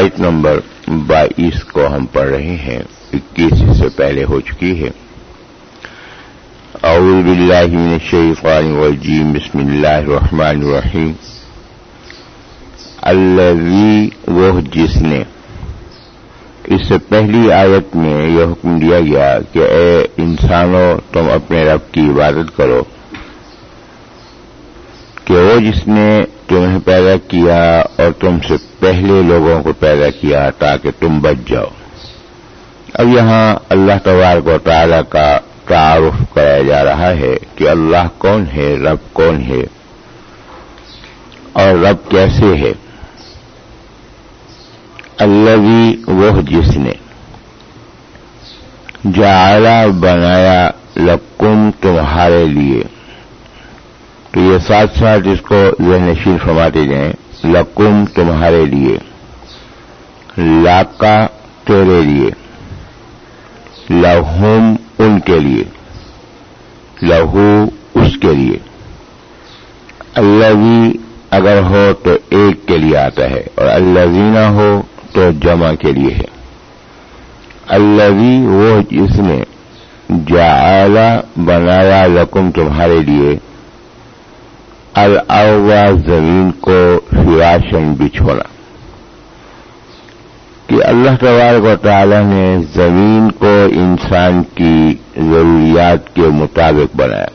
آیت نمبر بائیس کو ہم پڑھ رہے ہیں۔ اکیس سے پہلے ہو چکی ہے۔ اعوذ باللہ من الشیطان الرجیم۔ بسم اللہ الرحمن الرحیم۔ الذي وہ جس نے اس سے پہلی آیت میں یہ حکم دیا گیا کہ اے انسانوں، تم اپنے رب کی عبادت کرو کہ وہ جس نے تمہیں پیدا کیا اور تم سے پہلے لوگوں کو پیدا کیا تاکہ تم بچ جاؤ۔ اب یہاں اللہ تبارک و تعالی کا تعارف کرایا جا رہا ہے کہ اللہ کون ہے، رب کون ہے اور رب کیسے ہے۔ اللہ بھی وہ جس نے جعلا بنایا لکم تمہارے لیے۔ تو یہ ساتھ ساتھ اس کو ذہن نشین فرماتے جائیں، لکم تمہارے لیے لاکا تیرے لیے لہوم ان کے لیے، لہو اس کے لیے۔ اللہ اگر ہو تو ایک کے لیے آتا ہے اور اللہ ہو تو جمع کے لیے ہے۔ اللہ وہ جس نے جا بنایا لکم تمہارے لیے الاوا زمین کو فراشن بچھونا کہ اللہ تبارک و تعالی نے زمین کو انسان کی ضروریات کے مطابق بنایا۔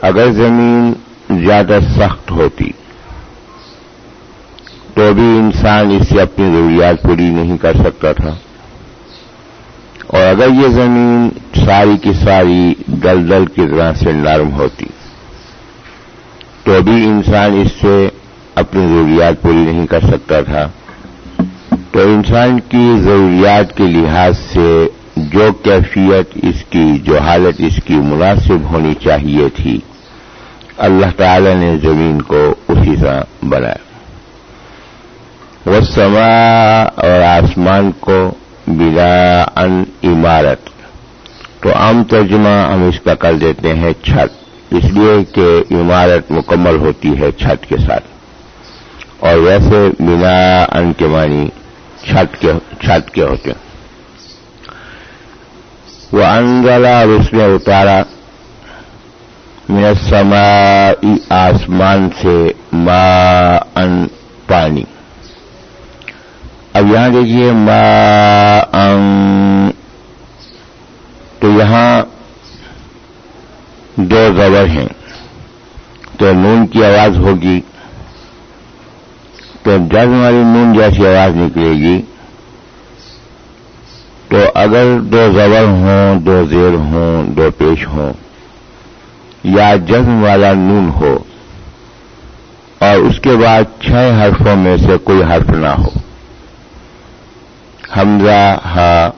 اگر زمین زیادہ سخت ہوتی، تو بھی انسان اس سے اپنی ضروریات پوری نہیں کر سکتا تھا۔ اور اگر یہ زمین ساری کی ساری دلدل کی طرح سے نرم ہوتی تو بھی انسان اس سے اپنی ضروریات پوری نہیں کر سکتا تھا۔ تو انسان کی ضروریات کے لحاظ سے جو کیفیت اس کی، جو حالت اس کی مناسب ہونی چاہیے تھی، اللہ تعالی نے زمین کو اسی طرح بنایا۔ وہ سما اور آسمان کو بلا ان عمارت تو عام ترجمہ ہم اس کا کر دیتے ہیں چھت۔ اس لیے کہ عمارت مکمل ہوتی ہے چھت کے ساتھ۔ اور ویسے بنا ان کے معنی چھت کے چھت کے ہوتے ہیں۔ وہ انگلا اور اس میں اتارا میرا سما آسمان سے ما ان پانی۔ اب یہاں دیکھیے ما ان تو یہاں دو زبر ہیں۔ تو نون کی آواز ہوگی۔ تو جزم والی نون جیسی آواز نکلے گی، تو اگر دو زبر ہوں، دو زیر ہوں، دو پیش ہوں، یا جزم والا نون ہو، اور اس کے بعد چھ حرفوں میں سے کوئی حرف نہ ہو۔ حمزہ، ہا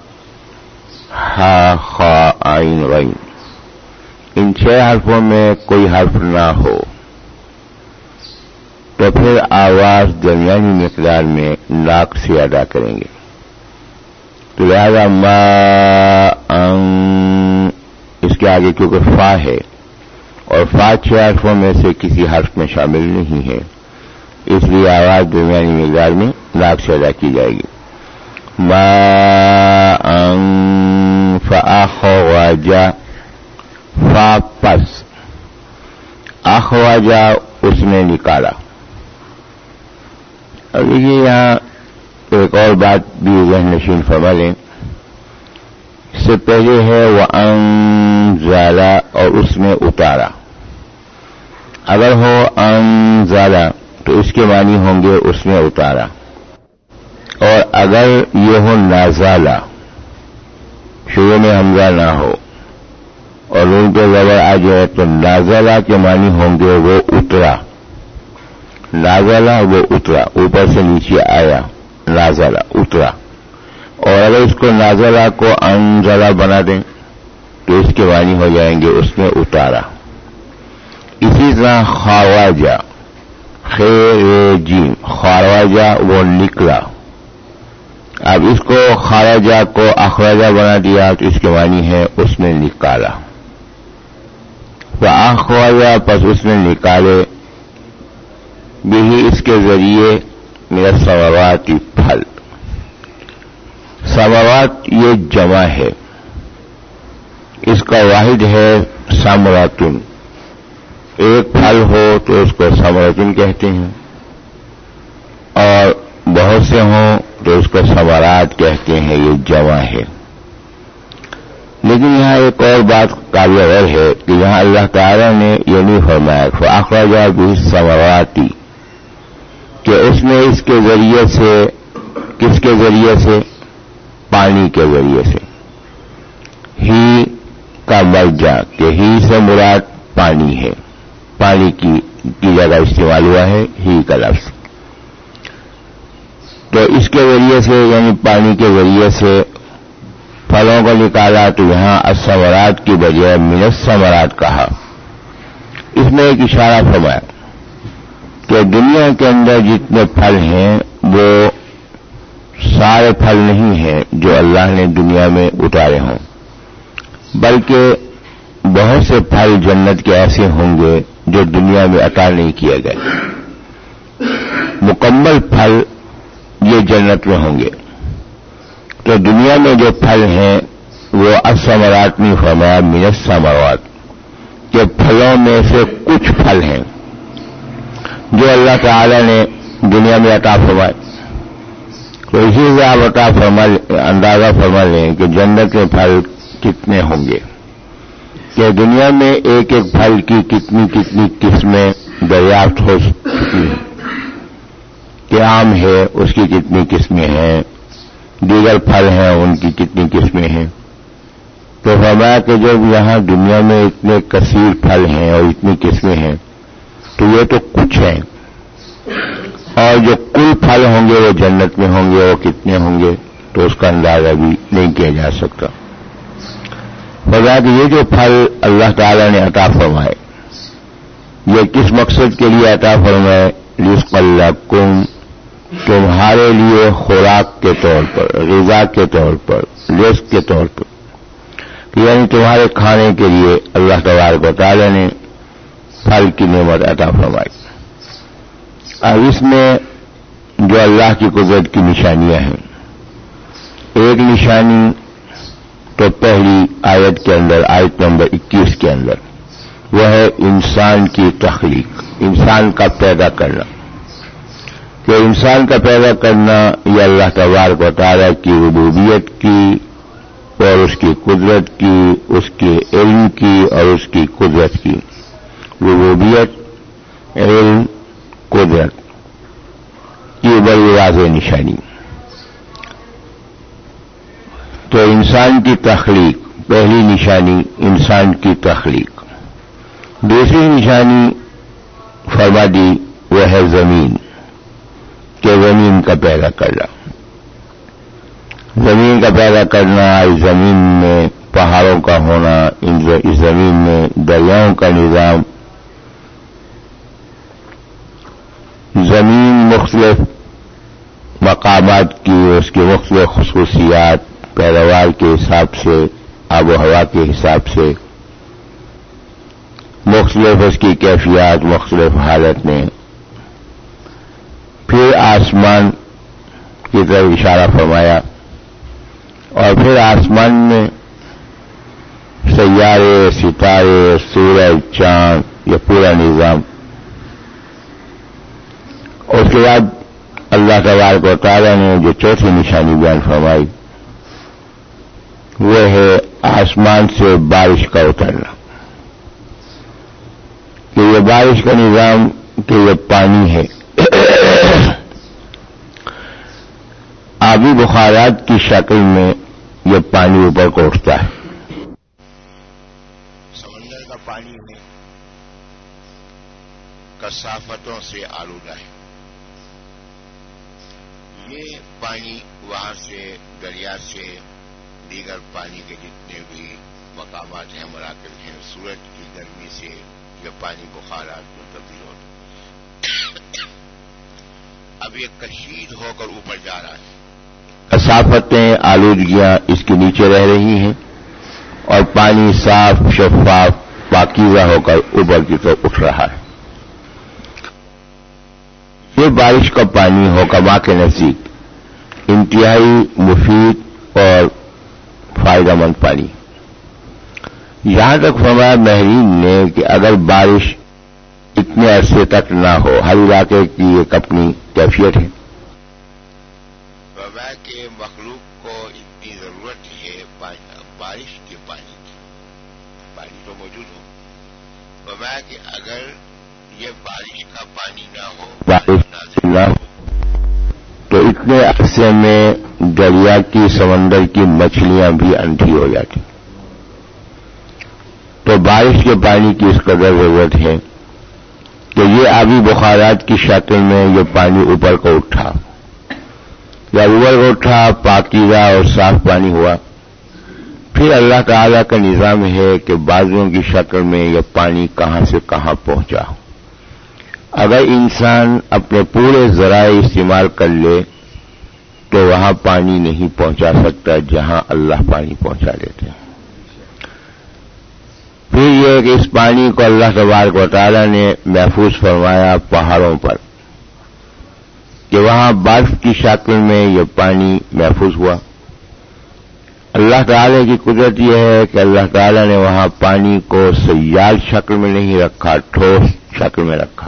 ہا، خا، آئین، غین۔ ان چھ حرفوں میں کوئی حرف نہ ہو۔ تو پھر آواز درمیانی مقدار میں لاکھ سے ادا کریں گے۔ تو لہذا ما ان اس کے آگے کیونکہ فا ہے اور فا چھ حرفوں میں سے کسی حرف میں شامل نہیں ہے، اس لیے آواز درمیانی مقدار میں لاکھ سے ادا کی جائے گی۔ ما ان فا فاپس اخواجہ اس نے نکالا۔ اب دیکھیے یہاں ایک اور بات بھی ذہن نشین فرما لیں۔ اس سے پہلے ہے وہ انزالا اور اس میں اتارا۔ اگر ہو انزالا تو اس کے معنی ہوں گے اس میں اتارا۔ اور اگر یہ ہو نازالا شروع میں حمزہ نہ ہو۔ اور ان کے زبر آ جائے تو نازلہ کے معنی ہوں گے وہ اترا۔ نازلہ وہ اترا۔ اوپر سے نیچے آیا۔ نازلہ، اترا۔ اور اگر اس کو نازلہ کو انزلہ بنا دیں تو اس کے معنی ہو جائیں گے اس میں اتارا۔ اسی طرح خواجہ۔ خیر جیم۔ خواجہ وہ نکلا۔ اب اس کو خواجہ کو اخراجہ بنا دیا تو اس کے معنی ہے اس میں نکالا۔ پس اس نے نکالے۔ بھی اس کے ذریعے میرا سماوات پھل۔ سماوات یہ جمع ہے۔ اس کا واحد ہے سامراتن ایک پھل ہو تو اس کو سمراتن کہتے ہیں۔ اور بہت سے ہوں تو اس کو سوارات کہتے ہیں، یہ جمع ہے۔ لیکن یہاں ایک اور بات قابل غیر ہے کہ یہاں اللہ تعالیٰ نے یہ نہیں فرمایا فاخرا بھی سماواتی کہ اس نے اس کے ذریعے سے، کس کے ذریعے سے؟ پانی کے ذریعے سے۔ ہی کا مرجا کہ ہی سے مراد پانی ہے۔ پانی کی کی جگہ استعمال ہوا ہے، ہی کا لفظ۔ تو اس کے ذریعے سے یعنی پانی کے ذریعے سے پھلوں کو نکالا تو یہاں اسمرات کی بجائے منت کہا۔ اس میں ایک اشارہ فرمایا کہ دنیا کے اندر جتنے پھل ہیں، وہ سارے پھل نہیں ہیں جو اللہ نے دنیا میں اتارے ہوں۔ بلکہ بہت سے پھل جنت کے ایسے ہوں گے جو دنیا میں عطا نہیں کیے گئے۔ مکمل پھل یہ جنت میں ہوں گے۔ تو دنیا میں جو پھل ہیں، وہ اسمرات نہیں فرمایا منت سمروات کہ پھلوں میں سے کچھ پھل ہیں جو اللہ تعالی نے دنیا میں عطا فرمائے۔ تو اسی سے آپ عطا فرما اندازہ فرما لیں کہ جنت کے پھل کتنے ہوں گے۔ کہ دنیا میں ایک ایک پھل کی کتنی کتنی قسمیں دریافت ہو چکی ہیں۔ کہ آم ہے، اس کی کتنی قسمیں ہیں۔ دیگر پھل ہیں، ان کی کتنی قسمیں ہیں۔ تو فرمایا کہ جب یہاں دنیا میں اتنے کثیر پھل ہیں اور اتنی قسمیں ہیں، تو یہ تو کچھ ہے اور جو کل پھل ہوں گے، وہ جنت میں ہوں گے، وہ کتنے ہوں گے، تو اس کا اندازہ بھی نہیں کیا جا سکتا۔ بتا کہ یہ جو پھل اللہ تعالی نے عطا فرمائے، یہ کس مقصد کے لیے عطا فرمائے؟ رزق اللہ کم تمہارے لیے خوراک کے طور پر، غذا کے طور پر رزق کے طور پر۔ یعنی تمہارے کھانے کے لیے اللہ تبارک و تعالی نے پھل کی نعمت عطا فرمائی۔ اب اس میں جو اللہ کی قدرت کی نشانیاں ہیں۔ ایک نشانی تو پہلی آیت کے اندر، آیت نمبر اکیس کے اندر۔ وہ ہے انسان کی تخلیق، انسان کا پیدا کرنا۔ کہ انسان کا پیدا کرنا یہ اللہ تبارک و تعالیٰ کی ربوبیت کی اور اس کی قدرت کی، اس کے علم کی اور اس کی قدرت کی۔ ربوبیت، علم، قدرت، یہ بڑی واضح نشانی۔ تو انسان کی تخلیق، پہلی نشانی انسان کی تخلیق۔ دوسری نشانی فرما دی وہ ہے زمین۔ کہ زمین کا پیدا کرنا۔ زمین کا پیدا کرنا اس زمین میں پہاڑوں کا ہونا، اس زمین میں دریاؤں کا نظام۔ زمین مختلف مقامات کی، اس کی مختلف خصوصیات، پیداوار کے حساب سے، آب و ہوا کے حساب سے۔ مختلف اس کی کیفیات، مختلف حالت میں۔ پھر آسمان کی طرف اشارہ فرمایا اور پھر آسمان میں سیارے، ستارے، سورج، چاند، یہ پورا نظام۔ اس کے بعد اللہ تبار کو تعالیٰ نے جو چوتھی نشانی بیان فرمائی، وہ ہے آسمان سے بارش کا اترنا۔ کہ یہ بارش کا نظام، کہ یہ پانی ہے۔ آبی بخارات کی شکل میں یہ پانی اوپر کو اٹھتا ہے۔ سمندر کا پانی ہے کسافتوں سے آلودہ ہے۔ یہ پانی وہاں سے دریا سے دیگر پانی کے جتنے بھی مقامات ہیں مراکز ہیں، سورج کی گرمی سے یہ پانی بخارات میں تبدیل ہوتا اب یہ کشید ہو کر اوپر جا رہا ہے۔ کثافتیں آلودگیاں اس کے نیچے رہ رہی ہیں اور پانی صاف، شفاف، پاکیزہ ہو کر اوپر کی طرف اٹھ رہا ہے۔ یہ بارش کا پانی ہو کے نزدیک انتہائی مفید اور فائدہ مند پانی یہاں تک فرمایا مہرین نے کہ اگر بارش اتنے عرصے تک نہ ہو، ہر علاقے کی ایک اپنی کیفیت ہے۔ نہ ہو نہ ہو۔ تو اتنے عرصے میں دریا کی سمندر کی مچھلیاں بھی انٹھی ہو جاتی۔ تو بارش کے پانی کی اس قدر ضرورت ہے کہ یہ آبی بخارات کی شکل میں یہ پانی اوپر کو اٹھا۔ یا اوپر کو اٹھا، پاکیزہ اور صاف پانی ہوا۔ پھر اللہ تعالی کا نظام ہے کہ بازوں کی شکل میں یہ پانی کہاں سے کہاں پہنچا۔ اگر انسان اپنے پورے ذرائع استعمال کر لے تو وہاں پانی نہیں پہنچا سکتا جہاں اللہ پانی پہنچا دیتے ہیں۔ پھر یہ کہ اس پانی کو اللہ تبارک و تعالی نے محفوظ فرمایا پہاڑوں پر کہ وہاں برف کی شکل میں یہ پانی محفوظ ہوا۔ اللہ تعالی کی قدرت یہ ہے کہ اللہ تعالی نے وہاں پانی کو سیال شکل میں نہیں رکھا، ٹھوس شکل میں رکھا۔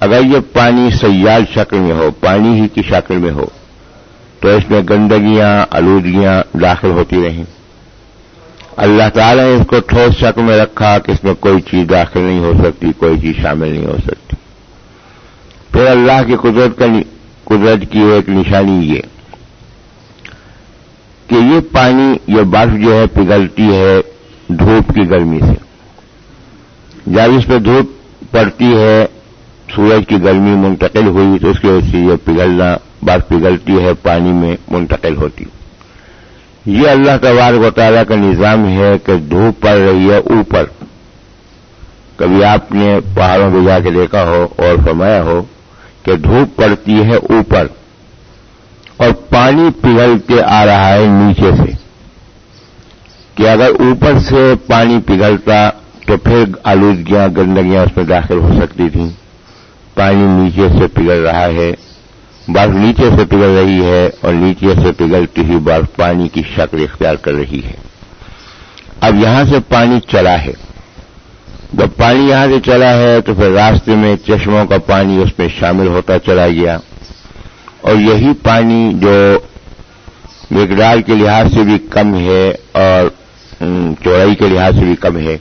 اگر یہ پانی سیال شکل میں ہو، پانی ہی کی شکل میں ہو، تو اس میں گندگیاں، آلودگیاں داخل ہوتی رہیں۔ اللہ تعالیٰ نے اس کو ٹھوس شکل میں رکھا کہ اس میں کوئی چیز داخل نہیں ہو سکتی، کوئی چیز شامل نہیں ہو سکتی۔ پھر اللہ کی قدرت کا قدرت کی ایک نشانی یہ کہ یہ پانی، یہ برف جو ہے، پگھلتی ہے دھوپ کی گرمی سے۔ جب اس پہ دھوپ پڑتی ہے سورج کی گرمی منتقل ہوئی تو اس کی وجہ سے یہ پگھلنا برف پگھلتی ہے، پانی میں منتقل ہوتی۔ یہ اللہ تبارک و تعالیٰ کا نظام ہے کہ دھوپ پڑ رہی ہے اوپر۔ کبھی آپ نے پہاڑوں کو جا کے دیکھا ہو اور فرمایا ہو کہ دھوپ پڑتی ہے اوپر اور پانی پگھل کے آ رہا ہے نیچے سے۔ کہ اگر اوپر سے پانی پگھلتا تو پھر آلودگیاں، گندگیاں اس میں داخل ہو سکتی تھیں۔ پانی نیچے سے پگھل رہا ہے، برف نیچے سے پگھل رہی ہے اور نیچے سے پگھلتی ہوئی برف پانی کی شکل اختیار کر رہی ہے۔ اب یہاں سے پانی چلا ہے۔ جب پانی یہاں سے چلا ہے تو پھر راستے میں چشموں کا پانی اس میں شامل ہوتا چلا گیا۔ اور یہی پانی جو مقدار کے لحاظ سے بھی کم ہے اور چوڑائی کے لحاظ سے بھی کم ہے۔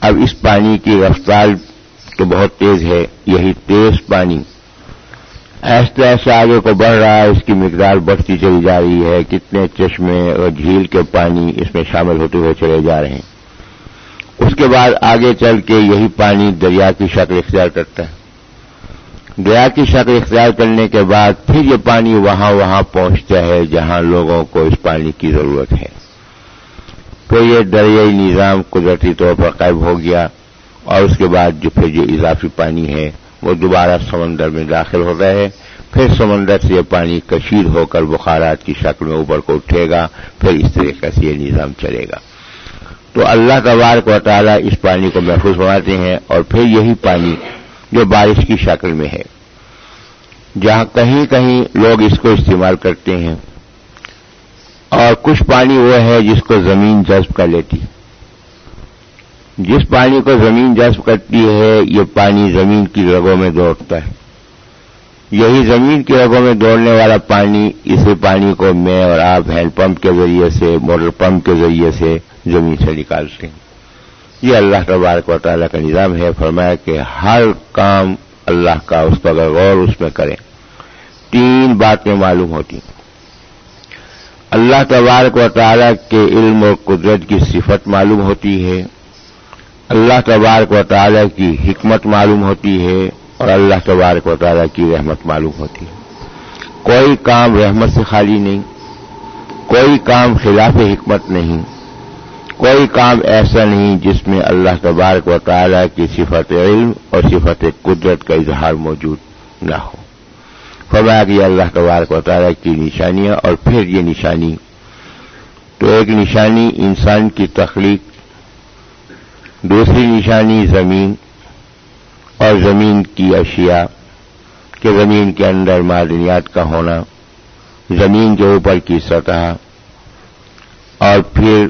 اب اس پانی کی رفتار تو بہت تیز ہے، یہی تیز پانی۔ ایسے ایسے آگے کو بڑھ رہا ہے، اس کی مقدار بڑھتی چلی جا رہی ہے۔ کتنے چشمے اور جھیل کے پانی اس میں شامل ہوتے ہوئے چلے جا رہے ہیں۔ اس کے بعد آگے چل کے یہی پانی دریا کی شکل اختیار کرتا ہے۔ دریا کی شکل اختیار کرنے کے بعد پھر یہ پانی وہاں وہاں پہنچتا ہے، جہاں لوگوں کو اس پانی کی ضرورت ہے۔ تو یہ دریائی نظام قدرتی طور پر قائم ہو گیا۔ اور اس کے بعد جو پھر جو اضافی پانی ہے، وہ دوبارہ سمندر میں داخل ہو گئے۔ پھر سمندر سے یہ پانی کشیر ہو کر بخارات کی شکل میں اوپر کو اٹھے گا۔ پھر اس طریقے سے یہ نظام چلے گا۔ تو اللہ کا وار کو تعالیٰ اس پانی کو محفوظ بناتے ہیں اور پھر یہی پانی جو بارش کی شکل میں ہے۔ جہاں کہیں کہیں لوگ اس کو استعمال کرتے ہیں۔ اور کچھ پانی وہ ہے جس کو زمین جذب کر لیتی۔ ہے جس پانی کو زمین جذب کرتی ہے، یہ پانی زمین کی رگوں میں دوڑتا ہے۔ یہی زمین کی رگوں میں دوڑنے والا پانی اسی پانی کو میں اور آپ ہینڈ پمپ کے ذریعے سے، موٹر پمپ کے ذریعے سے زمین سے نکالتے ہیں۔ یہ اللہ تبارک و تعالیٰ کا نظام ہے۔ فرمایا کہ ہر کام اللہ کا اس کا اگر غور اس میں کریں۔ تین باتیں معلوم ہوتی ہیں۔ اللہ تبارک و تعالیٰ کے علم اور قدرت کی صفت معلوم ہوتی ہے۔ اللہ تبارک و تعالیٰ کی حکمت معلوم ہوتی ہے اور اللہ تبارک و تعالیٰ کی رحمت معلوم ہوتی ہے۔ کوئی کام رحمت سے خالی نہیں، کوئی کام خلاف حکمت نہیں، کوئی کام ایسا نہیں جس میں اللہ تبارک و تعالیٰ کی صفت علم اور صفت قدرت کا اظہار موجود نہ ہو۔ فرمایا کہ اللہ تبارک و تعالیٰ کی نشانیاں اور پھر یہ نشانی تو ایک نشانی انسان کی تخلیق دوسری نشانی زمین اور زمین کی اشیاء کہ زمین کے اندر معدنیات کا ہونا، زمین کے اوپر کی سطح اور پھر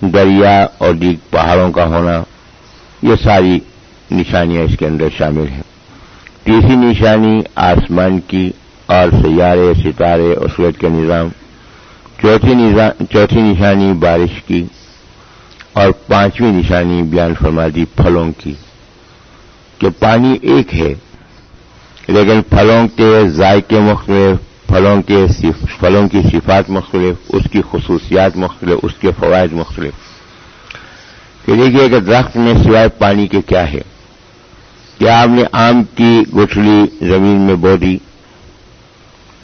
دریا اور دیگ پہاڑوں کا ہونا، یہ ساری نشانیاں اس کے اندر شامل ہیں۔ تیسری نشانی آسمان کی اور سیارے، ستارے اور سورج کا نظام۔ چوتھی چوتھی نشانی بارش کی۔ اور پانچویں نشانی بیان فرما دی پھلوں کی، کہ پانی ایک ہے، لیکن پھلوں کے ذائقے مختلف، پھلوں کے پھلوں کی صفات مختلف، اس کی خصوصیات مختلف، اس کے فوائد مختلف۔ کہ دیکھیے کہ درخت میں سوائے پانی کے کیا ہے؟ کیا آپ نے آم کی گٹھلی زمین میں بو دی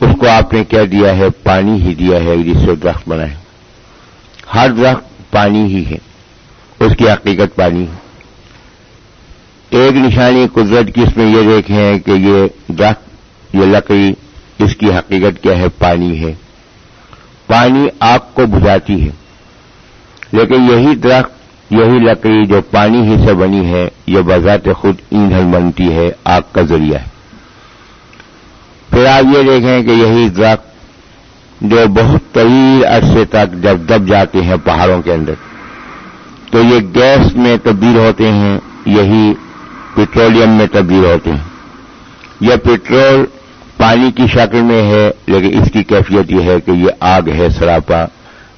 اس کو آپ نے کیا دیا ہے؟ پانی ہی دیا ہے، جس سے درخت بنا ہے۔ ہر درخت پانی ہی ہے۔ اس کی حقیقت پانی ایک نشانی قدرت کی اس میں یہ دیکھیں کہ یہ درخت، یہ لکڑی اس کی حقیقت کیا ہے؟ پانی ہے۔ پانی آگ کو بجاتی ہے۔ لیکن یہی درخت، یہی لکڑی جو پانی ہی سے بنی ہے، یہ بذات خود ایندھن بنتی ہے، آگ کا ذریعہ ہے۔ پھر آپ یہ دیکھیں کہ یہی درخت جو بہت طویل عرصے تک جب دب جاتے ہیں پہاڑوں کے اندر۔ تو یہ گیس میں تبدیل ہوتے ہیں، یہی پیٹرولیم میں تبدیل ہوتے ہیں۔ یہ پیٹرول پانی کی شکل میں ہے، لیکن اس کی کیفیت یہ ہے کہ یہ آگ ہے، سراپا۔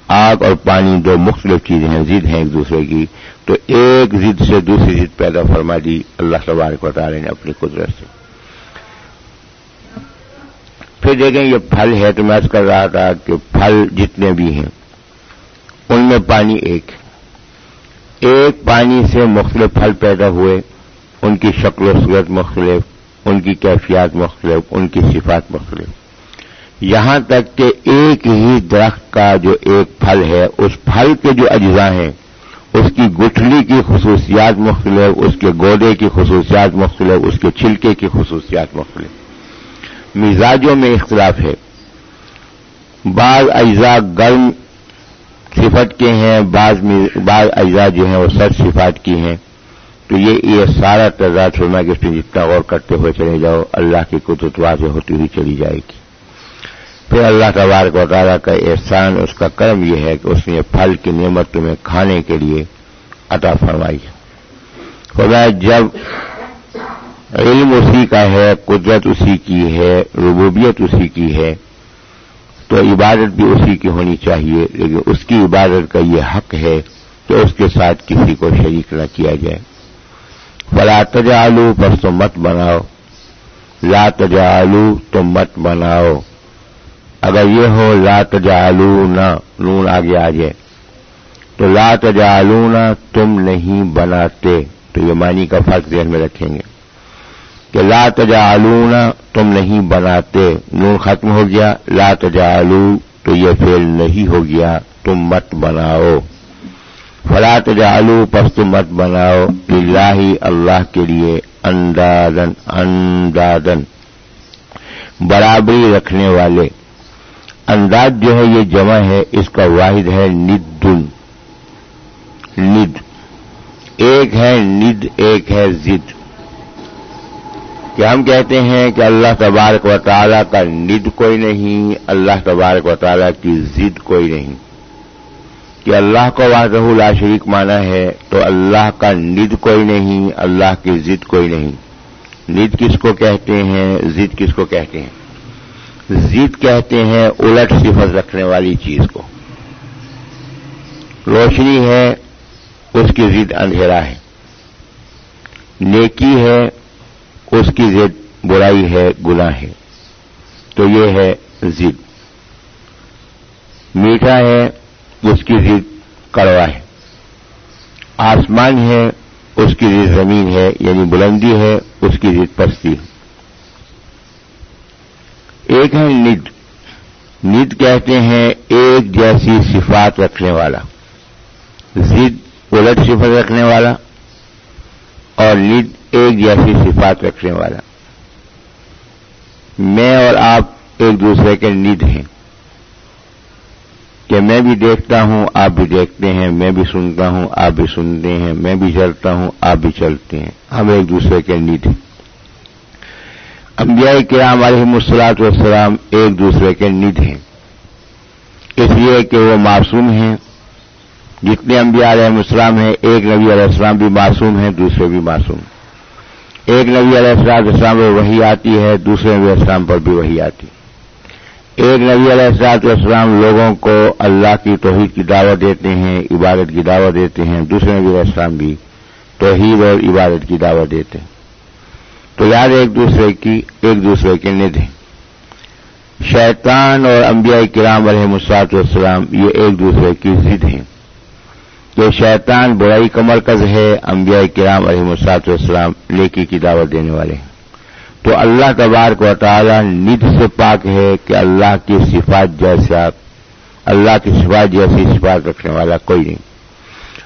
آگ اور پانی دو مختلف چیزیں ہیں ضد ہیں ایک دوسرے کی۔ تو ایک ضد سے دوسری ضد پیدا فرما دی۔ اللہ تبارک و تعالی نے اپنی قدرت سے۔ پھر دیکھیں، یہ پھل ہے تو میں کر رہا تھا کہ پھل جتنے بھی ہیں، ان میں پانی ایک ایک پانی سے مختلف پھل پیدا ہوئے، ان کی شکل و صورت مختلف، ان کی کیفیات مختلف، ان کی صفات مختلف۔ یہاں تک کہ ایک ہی درخت کا جو ایک پھل ہے، اس پھل کے جو اجزاء ہیں، اس کی گٹھلی کی خصوصیات مختلف، اس کے گودے کی خصوصیات مختلف، اس کے چھلکے کی خصوصیات مختلف۔ مزاجوں میں اختلاف ہے۔ بعض اجزاء گرم صفت کے ہیں، بعض بعض اجزاء جو ہیں وہ سر صفات کی ہیں۔ تو یہ یہ سارا تضاد ہونا کہ اس میں جتنا غور کرتے ہوئے چلے جاؤ، اللہ کی قدرت واضح ہوتی ہوئی چلی جائے گی۔ پھر اللہ تبارک و تعالیٰ کا احسان، اس کا کرم یہ ہے کہ اس نے پھل کی نعمت تمہیں کھانے کے لیے عطا فرمائی۔ خدا جب علم اسی کا ہے، قدرت اسی کی ہے، ربوبیت اسی کی ہے تو عبادت بھی اسی کی ہونی چاہیے، لیکن اس کی عبادت کا یہ حق ہے کہ اس کے ساتھ کسی کو شریک نہ کیا جائے۔ فلا تجالو بس تو مت بناؤ۔ لا تجالو تو مت بناؤ۔ اگر یہ ہو لا تجالو نہ نون آگے آ جائے۔ تو لا تجالو نہ تم نہیں بناتے، تو یہ مانی کا فرق ذہن میں رکھیں گے۔ کہ لا تجالو نہ تم نہیں بناتے، نون ختم ہو گیا، لا تجالو تو یہ فیل نہیں ہو گیا، تم مت بناؤ۔ فلا تجعلوا پس مت بناؤ۔ اللہ اللہ کے لیے اندازن اندازن برابری رکھنے والے۔ انداز جو ہے، یہ جمع ہے، اس کا واحد ہے ندن۔ ند۔ ایک ہے ند، ایک ہے زد کیا ہم کہتے ہیں کہ اللہ تبارک و تعالیٰ کا ند کوئی نہیں، اللہ تبارک و تعالیٰ کی زد کوئی نہیں۔ کہ اللہ کو واضح لا شریک مانا ہے تو اللہ کا ند کوئی نہیں، اللہ کی ضد کوئی نہیں۔ ند کس کو کہتے ہیں؟ ضد کس کو کہتے ہیں؟ ضد کہتے ہیں الٹ صفت رکھنے والی چیز کو۔ روشنی ہے، اس کی ضد اندھیرا ہے۔ نیکی ہے اس کی ضد برائی ہے، گناہ ہے۔ تو یہ ہے ضد میٹھا ہے، اس کی ضد کڑوا ہے۔ آسمان ہے، اس کی ضد زمین ہے یعنی بلندی ہے، اس کی ضد پستی ہے۔ ایک ہے ند۔ ند کہتے ہیں ایک جیسی صفات رکھنے والا۔ ضد الٹ صفت رکھنے والا۔ اور ند ایک جیسی صفات رکھنے والا۔ میں اور آپ ایک دوسرے کے ند ہیں۔ کہ میں بھی دیکھتا ہوں، آپ بھی دیکھتے ہیں۔ میں بھی سنتا ہوں، آپ بھی سنتے ہیں۔ میں بھی چلتا ہوں، آپ بھی چلتے ہیں۔ ہم ایک دوسرے کے نیت ہیں۔ انبیاء کرام علیہ مسلاط والسلام ایک دوسرے کے ند ہیں۔ اس لیے کہ وہ معصوم ہیں۔ جتنے انبیاء علیہ السلام ہیں، ایک نبی علیہ السلام بھی معصوم ہیں، دوسرے بھی معصوم ہیں۔ ایک نبی علیہ السلام السلام پر وہی آتی ہے، دوسرے نبی السلام پر بھی وہی آتی ایک نبی علیہ السلاط السلام لوگوں کو اللہ کی توحید کی دعوت دیتے ہیں، عبادت کی دعوت دیتے ہیں، دوسرے نبی علیہ السلام بھی توحید اور عبادت کی دعوت دیتے ہیں۔ تو یاد ایک دوسرے کی، ایک دوسرے کے ند شیطان اور انبیاء کرام علیہ مساط والسلام یہ ایک دوسرے کی ضد ہیں۔ کہ شیطان برائی کا مرکز ہے، انبیاء کرام علیہ مساط والسلام لیکی کی دعوت دینے والے ہیں۔ تو اللہ تبارک و تعالی ند سے پاک ہے کہ اللہ کی صفات جیسا اللہ کی صفات جیسی صفات رکھنے والا کوئی نہیں۔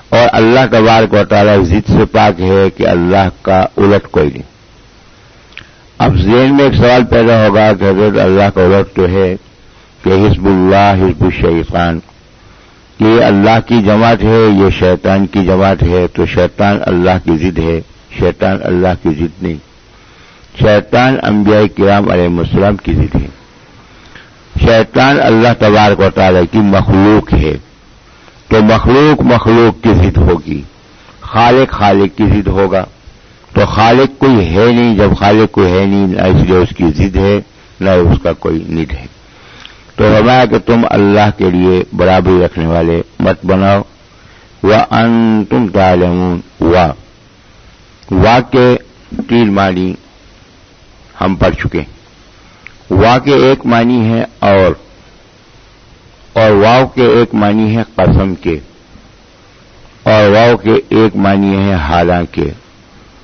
اور اللہ تبارک و تعالی ضد سے پاک ہے کہ اللہ کا الٹ کوئی نہیں۔ اب ذہن میں ایک سوال پیدا ہوگا کہ حضرت اللہ کا الٹ تو ہے کہ حزب اللہ، حزب الشیطان۔ یہ اللہ کی جماعت ہے، یہ شیطان کی جماعت ہے، تو شیطان اللہ کی ضد ہے، شیطان اللہ کی ضد نہیں۔ شیطان انبیاء کرام علیہ السلام کی ضد ہے۔ شیطان اللہ تبارک و تعالی کی مخلوق ہے۔ تو مخلوق مخلوق کی ضد ہوگی، خالق خالق کی ضد ہوگا۔ تو خالق کوئی ہے نہیں، جب خالق کوئی ہے نہیں، نہ اس لیے اس کی ضد ہے، نہ اس کا کوئی ند ہے۔ تو فرمایا کہ تم اللہ کے لیے برابری رکھنے والے مت بناؤ۔ وہ ان تم تعلوم وا وا کے تین معنی ہم پڑھ چکے وا کے ایک معنی ہے اور اور واؤ کے ایک معنی ہے قسم کے، اور واؤ کے ایک معنی ہے حالانکہ۔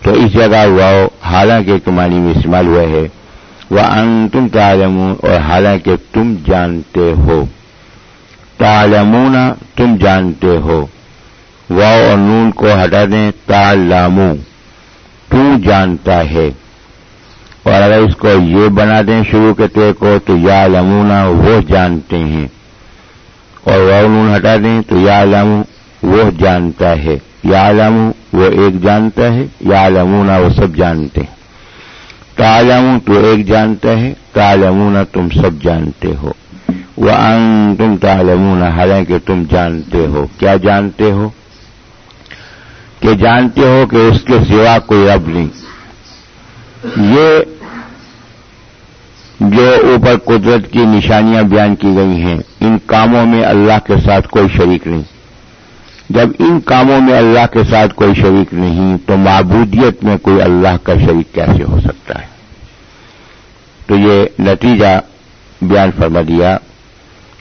تو اس جگہ واؤ حالانکہ ایک معنی میں استعمال ہوا ہے۔ وہ ان تم تعلمون، اور حالانکہ تم جانتے ہو۔ تعلمون، تم جانتے ہو۔ واؤ اور نون کو ہٹا دیں تالامو تو جانتا ہے۔ اور اگر اس کو یہ بنا دیں شروع کے تے کو، تو یا لمونا وہ جانتے ہیں۔ اور واؤ نون ہٹا دیں، تو یا لمو وہ جانتا ہے۔ یا وہ ایک جانتا ہے۔ یا لمونا وہ سب جانتے ہیں۔ تالم تو ایک جانتا ہے تالمونا تم سب جانتے ہو۔ وہ ان تم تالمونا حالانکہ تم جانتے ہو۔ کیا جانتے ہو؟ کہ جانتے ہو کہ اس کے سوا کوئی رب نہیں۔ یہ جو اوپر قدرت کی نشانیاں بیان کی گئی ہیں، ان کاموں میں اللہ کے ساتھ کوئی شریک نہیں۔ جب ان کاموں میں اللہ کے ساتھ کوئی شریک نہیں، تو معبودیت میں کوئی اللہ کا شریک کیسے ہو سکتا ہے؟ تو یہ نتیجہ بیان فرما دیا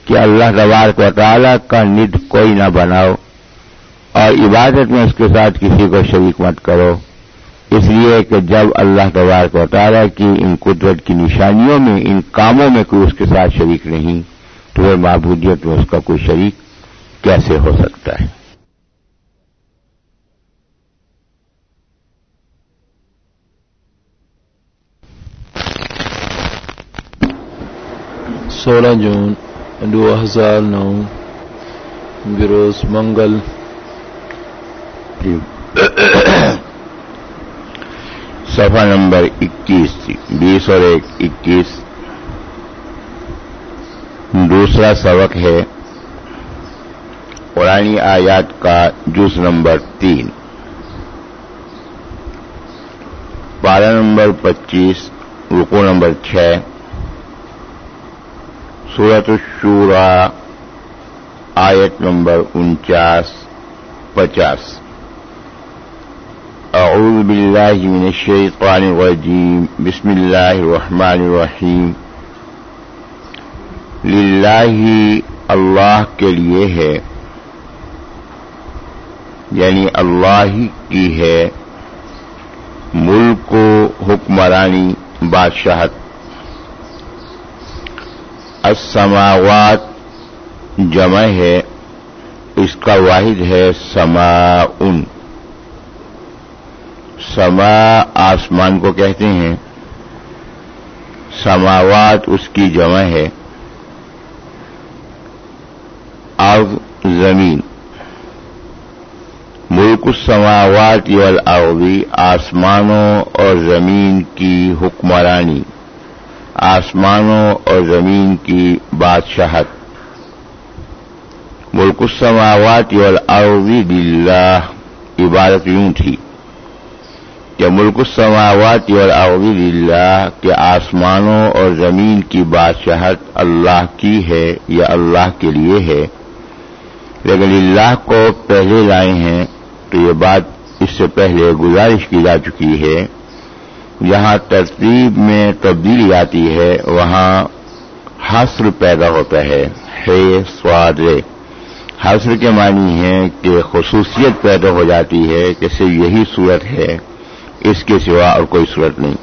کہ اللہ دوار کو تعالی کا ند کوئی نہ بناؤ اور عبادت میں اس کے ساتھ کسی کو شریک مت کرو۔ اس لیے کہ جب اللہ دوار کو تعالی کی ان قدرت کی نشانیوں میں، ان کاموں میں کوئی اس کے ساتھ شریک نہیں، تو وہ معبودیت میں اس کا کوئی شریک کیسے ہو سکتا ہے؟ سولہ جون دو ہزار نو بروز منگل۔ صفحہ نمبر اکیس، بیس اور ایک، اکیس۔ دوسرا سبق ہے، قرآنی آیات کا جز نمبر تین۔ بارہ نمبر پچیس رکو نمبر چھ۔ سورت الشورا، آیت نمبر انچاس، پچاس۔ اعوذ باللہ من الشیطان الرجیم، بسم اللہ الرحمن الرحیم۔ للہ اللہ کے لیے ہے یعنی اللہ کی ہے، ملک و حکمرانی بادشاہت۔ السماوات جمع ہے، اس کا واحد ہے سما ان سما آسمان کو کہتے ہیں، سماوات اس کی جمع ہے۔ ارض زمین۔ ملک السماوات والارضی آسمانوں اور زمین کی حکمرانی۔ آسمانوں اور زمین کی بادشاہت۔ ملک السماوات والارض للہ عبادت یوں تھی کہ ملک السماوات والارض للہ کہ آسمانوں اور زمین کی بادشاہت اللہ کی ہے یا اللہ کے لیے ہے۔ لیکن اللہ کو پہلے لائے ہیں تو یہ بات اس سے پہلے گزارش کی جا چکی ہے۔ جہاں ترتیب میں تبدیلی آتی ہے، وہاں حسر پیدا ہوتا ہے۔ ہے سواد۔ حسر کے معنی ہے کہ خصوصیت پیدا ہو جاتی ہے کہ صرف یہی صورت ہے، اس کے سوا اور کوئی صورت نہیں۔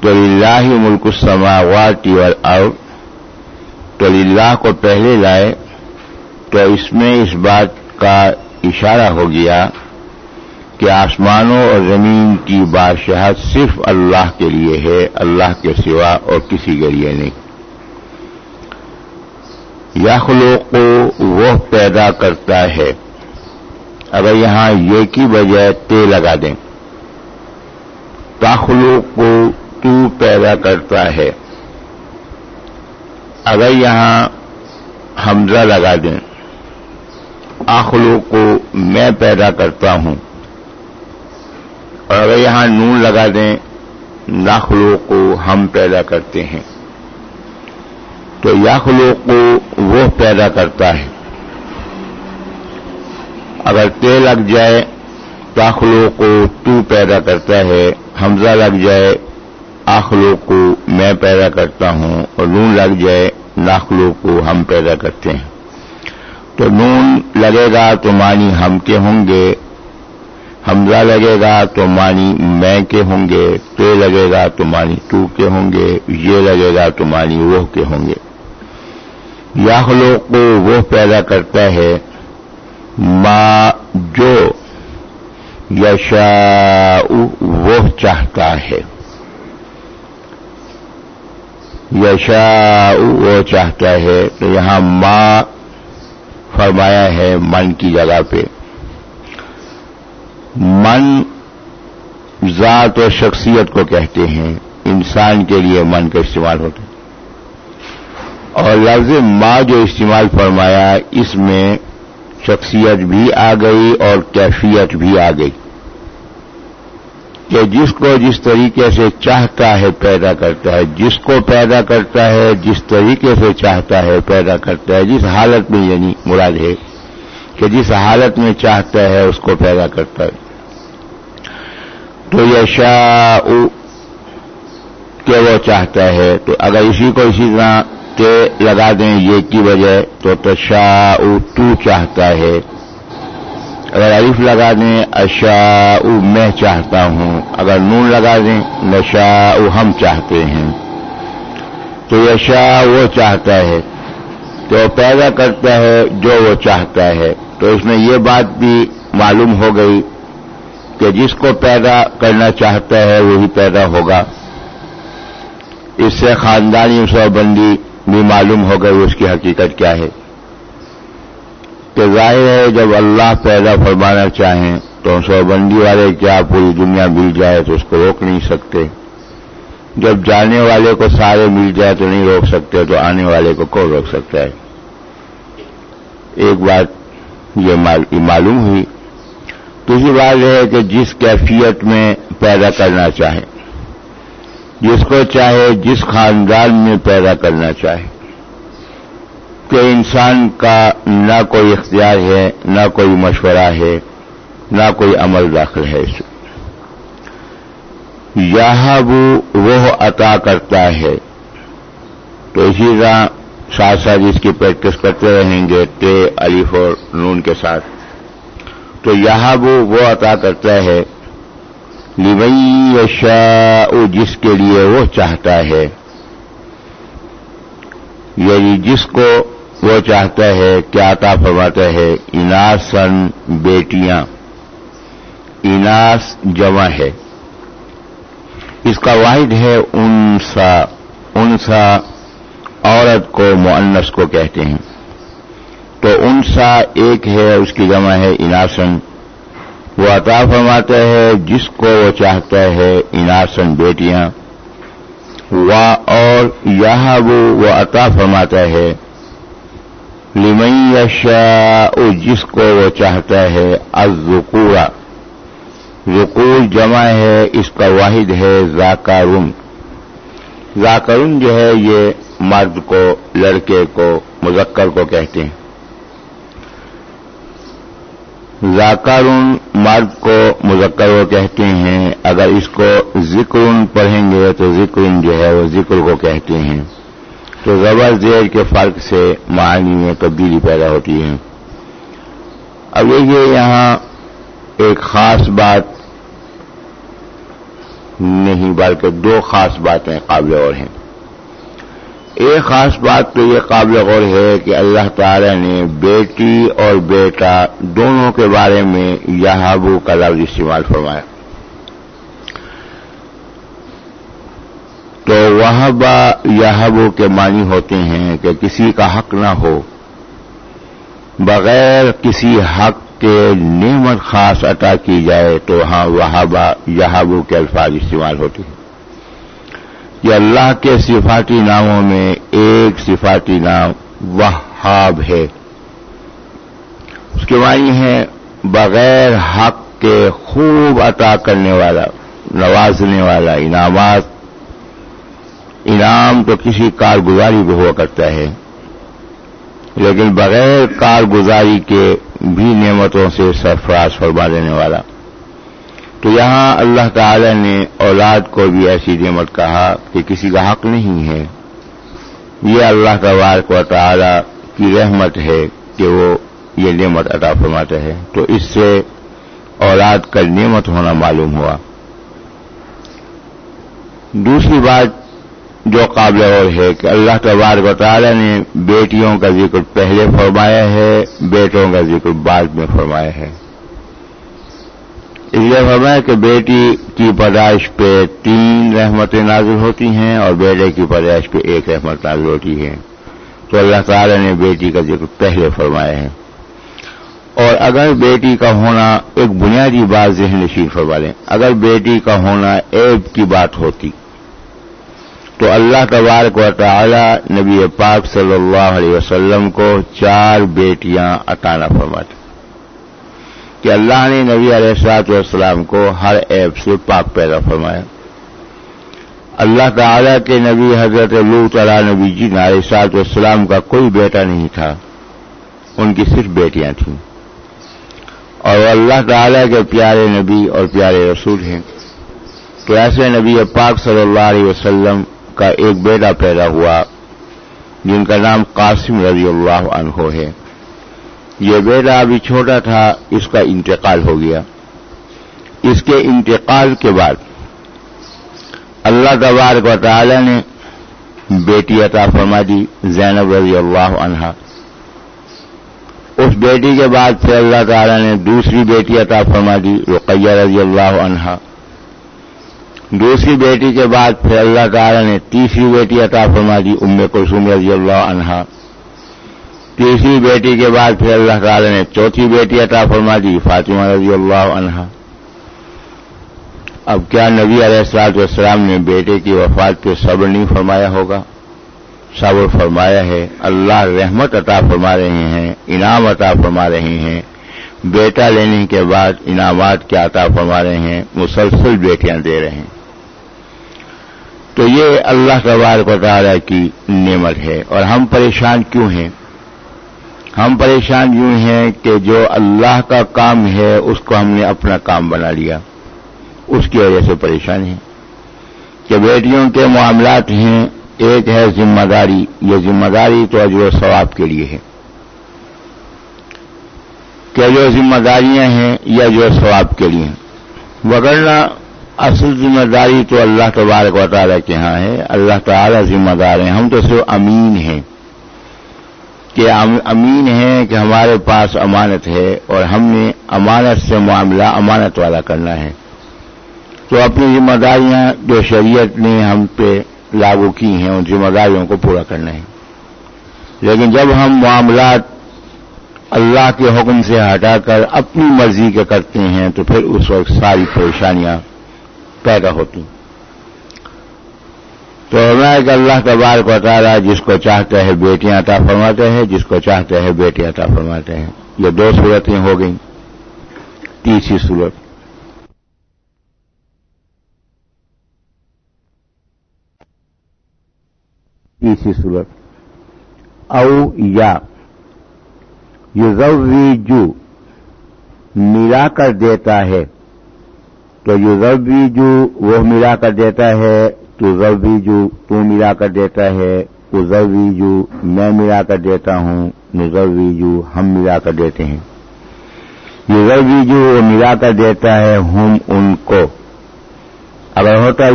تو اللہ ملک السماوات والارض، تو اللہ کو پہلے لائے، تو اس میں اس بات کا اشارہ ہو گیا کہ آسمانوں اور زمین کی بادشاہت صرف اللہ کے لیے ہے، اللہ کے سوا اور کسی کے لیے نہیں۔ یخلو کو وہ پیدا کرتا ہے۔ اگر یہاں یہ کی بجائے تے لگا دیں۔ تاخلو کو تو پیدا کرتا ہے۔ اگر یہاں حمزہ لگا دیں۔ آخلو کو میں پیدا کرتا ہوں۔ اور اگر یہاں نون لگا دیں ناخلو کو ہم پیدا کرتے ہیں۔ تو یاخلو کو وہ پیدا کرتا ہے۔ اگر تے لگ جائے تاخلو کو تو پیدا کرتا ہے۔ حمزہ لگ جائے آخلو کو میں پیدا کرتا ہوں۔ اور نون لگ جائے ناخلو کو ہم پیدا کرتے ہیں۔ تو نون لگے گا تو مانی ہم کے ہوں گے۔ حمزہ لگے گا تو مانی میں کے ہوں گے تے لگے گا تو مانی تو کے ہوں گے، یہ لگے گا تو مانی وہ کے ہوں گے۔ یا کو وہ پیدا کرتا ہے، ما جو یشا وہ چاہتا ہے۔ یشا وہ چاہتا ہے، تو یہاں ماں فرمایا ہے من کی جگہ پہ۔ من ذات اور شخصیت کو کہتے ہیں، انسان کے لیے من کا استعمال ہوتا ہے۔ اور لفظ ماں جو استعمال فرمایا، اس میں شخصیت بھی آ گئی اور کیفیت بھی آ گئی۔ کہ جس کو جس طریقے سے چاہتا ہے پیدا کرتا ہے، جس کو پیدا کرتا ہے، جس طریقے سے چاہتا ہے پیدا کرتا ہے۔ جس حالت میں یعنی مراد ہے کہ جس حالت میں چاہتا ہے، اس کو پیدا کرتا ہے۔ تو یشا کہ وہ چاہتا ہے تو اگر اسی کو اسی طرح کے لگا دیں یہ کی وجہ تو تشا تو چاہتا ہے۔ اگر عریف لگا دیں اشا میں چاہتا ہوں۔ اگر نون لگا دیں نشا ہم چاہتے ہیں۔ تو یشا وہ چاہتا ہے۔ تو پیدا کرتا ہے جو وہ چاہتا ہے۔ تو اس میں یہ بات بھی معلوم ہو گئی کہ جس کو پیدا کرنا چاہتا ہے وہی پیدا ہوگا۔ اس سے خاندانی سو بندی بھی معلوم ہو گئی اس کی حقیقت کیا ہے۔ کہ ظاہر ہے جب اللہ پیدا فرمانا چاہیں تو سو بندی والے کیا پوری دنیا مل جائے تو اس کو روک نہیں سکتے۔ جب جانے والے کو سارے مل جائے تو نہیں روک سکتے، تو آنے والے کو کون روک سکتا ہے؟ ایک بات یہ معلوم ہوئی۔ دوسری بات یہ ہے کہ جس کیفیت میں پیدا کرنا چاہے، جس کو چاہے، جس خاندان میں پیدا کرنا چاہے، کہ انسان کا نہ کوئی اختیار ہے، نہ کوئی مشورہ ہے، نہ کوئی عمل داخل ہے اس یہاں وہ عطا کرتا ہے۔ تو اسی طرح ساتھ ساتھ اس کی پریکٹس کرتے رہیں گے ٹے علیف اور نون کے ساتھ۔ تو یہاں وہ وہ عطا کرتا ہے۔ لیوئی جس کے لیے وہ چاہتا ہے۔ یعنی جس کو وہ چاہتا ہے، کیا عطا فرماتا ہے؟ اناسن بیٹیاں۔ اناس جمع ہے۔ اس کا واحد ہے انسا۔ انسا عورت کو معنس کو کہتے ہیں۔ تو ان سا ایک ہے اس کی جمع ہے اناسن۔ وہ عطا فرماتا ہے جس کو وہ چاہتا ہے، اناسن بیٹیاں۔ و اور یہاں وہ عطا فرماتا ہے۔ لمئی شاہ جس کو وہ چاہتا ہے ازکورا ذکور جمع ہے، اس کا واحد ہے زاکارون زاکرون جو ہے، یہ مرد کو، لڑکے کو، مذکر کو کہتے ہیں۔ زاکارون مرد کو مذکر کو کہتے ہیں، اگر اس کو ذکر پڑھیں گے تو ذکر جو ہے وہ ذکر کو کہتے ہیں۔ تو زبر زیر کے فرق سے معنی میں تبدیلی پیدا ہوتی ہے۔ اب دیکھیے یہاں ایک خاص بات نہیں، بلکہ دو خاص باتیں قابل اور ہیں۔ ایک خاص بات تو یہ قابل غور ہے کہ اللہ تعالی نے بیٹی اور بیٹا دونوں کے بارے میں یہابو کا لفظ استعمال فرمایا۔ تو وہ یہابو کے معنی ہوتے ہیں کہ کسی کا حق نہ ہو، بغیر کسی حق کے نعمت خاص عطا کی جائے تو ہاں وہابا یہابو کے الفاظ استعمال ہوتے ہیں۔ یہ اللہ کے صفاتی ناموں میں ایک صفاتی نام وہاب ہے۔ اس کے معنی ہے بغیر حق کے خوب عطا کرنے والا، نوازنے والا، انعامات، انعام تو کسی کارگزاری بھی ہوا کرتا ہے۔ لیکن بغیر کارگزاری کے بھی نعمتوں سے سرفراز فرما دینے والا تو یہاں اللہ تعالی نے اولاد کو بھی ایسی نعمت کہا کہ کسی کا حق نہیں ہے۔ یہ اللہ تبارک و تعالی کی رحمت ہے کہ وہ یہ نعمت عطا فرماتا ہے تو اس سے اولاد کا نعمت ہونا معلوم ہوا۔ دوسری بات جو قابل اور ہے کہ اللہ تبارک و تعالی نے بیٹیوں کا ذکر پہلے فرمایا ہے، بیٹوں کا ذکر بعد میں فرمایا ہے۔ اس لیے فرمایا کہ بیٹی کی پیدائش پہ تین رحمتیں نازل ہوتی ہیں اور بیٹے کی پیدائش پہ ایک رحمت نازل ہوتی ہے۔ تو اللہ تعالی نے بیٹی کا ذکر پہلے فرمایا ہے۔ اور اگر بیٹی کا ہونا ایک بنیادی بات ذہن نشین فرما لیں، اگر بیٹی کا ہونا عیب کی بات ہوتی، تو اللہ تبارک و تعالی نبی پاک صلی اللہ علیہ وسلم کو چار بیٹیاں عطانہ فرماتے۔ کہ اللہ نے نبی علیہ السلاط والسلام کو ہر ایپ سے پاک پیدا فرمایا۔ اللہ تعالی کے نبی حضرت لوت علیہ نبی جی علیہ السلاط والسلام کا کوئی بیٹا نہیں تھا، ان کی صرف بیٹیاں تھیں۔ اور اللہ تعالی کے پیارے نبی اور پیارے رسول ہیں۔ تو ایسے نبی پاک صلی اللہ علیہ وسلم کا ایک بیٹا پیدا ہوا، جن کا نام قاسم رضی اللہ عنہ ہے۔ یہ بیٹا ابھی چھوٹا تھا، اس کا انتقال ہو گیا۔ اس کے انتقال کے بعد اللہ تبارک و تعالی نے بیٹی عطا فرما دی زینب رضی اللہ عنہا۔ اس بیٹی کے بعد پھر اللہ تعالی نے دوسری بیٹی عطا فرما دی رقیہ رضی اللہ عنہا۔ دوسری بیٹی کے بعد پھر اللہ تعالی نے تیسری بیٹی عطا فرما دی ام کلثوم رضی اللہ عنہا۔ تیسری بیٹی کے بعد پھر اللہ تعالی نے چوتھی بیٹی عطا فرما دی، فاطمہ رضی اللہ عنہا۔ اب کیا نبی علیہ السلاط والسلام نے بیٹے کی وفات پہ صبر نہیں فرمایا ہوگا؟ صبر فرمایا ہے، اللہ رحمت عطا فرما رہے ہیں، انعام عطا فرما رہے ہیں۔ بیٹا لینے کے بعد انعامات کیا عطا فرما رہے ہیں؟ مسلسل بیٹیاں دے رہے ہیں۔ تو یہ اللہ تبارک و تعالی کی نعمت ہے اور ہم پریشان کیوں ہیں؟ ہم پریشان یوں ہیں کہ جو اللہ کا کام ہے، اس کو ہم نے اپنا کام بنا لیا۔ اس کی وجہ سے پریشان ہیں۔ کہ بیٹیوں کے معاملات ہیں، ایک ہے ذمہ داری۔ یہ ذمہ داری تو اجر و ثواب کے لیے ہے۔ کہ جو ذمہ داریاں ہیں، یہ اجر و ثواب کے لیے ہیں۔ وغیرہ اصل ذمہ داری تو اللہ تبارک و تعالیٰ کے ہاں ہے۔ اللہ تعالیٰ ذمہ دار ہیں۔ ہم تو صرف امین ہیں۔ کہ امین ہے کہ ہمارے پاس امانت ہے اور ہم نے امانت سے معاملہ امانت والا کرنا ہے۔ تو اپنی ذمہ داریاں جو شریعت نے ہم پہ لاگو کی ہیں، ان ذمہ داریوں کو پورا کرنا ہے۔ لیکن جب ہم معاملات اللہ کے حکم سے ہٹا کر اپنی مرضی کے کرتے ہیں، تو پھر اس وقت ساری پریشانیاں پیدا ہوتی۔ تو میں کہ اللہ تبارک و تعالیٰ جس کو چاہتے ہیں بیٹیاں عطا فرماتے ہیں، جس کو چاہتے ہیں بیٹیاں عطا فرماتے ہیں۔ یہ دو صورتیں ہو گئیں۔ تیسری صورت۔ تیسری صورت۔ او یا۔ یو ملا کر دیتا ہے۔ تو یو وہ ملا کر دیتا ہے۔ تو جو تو ملا کر دیتا ہے جو میں ملا کر دیتا ہوں جو ہم ملا کر دیتے ہیں۔ جو وہ ملا کر دیتا ہے، ہم ان کو۔ اگر ہوتا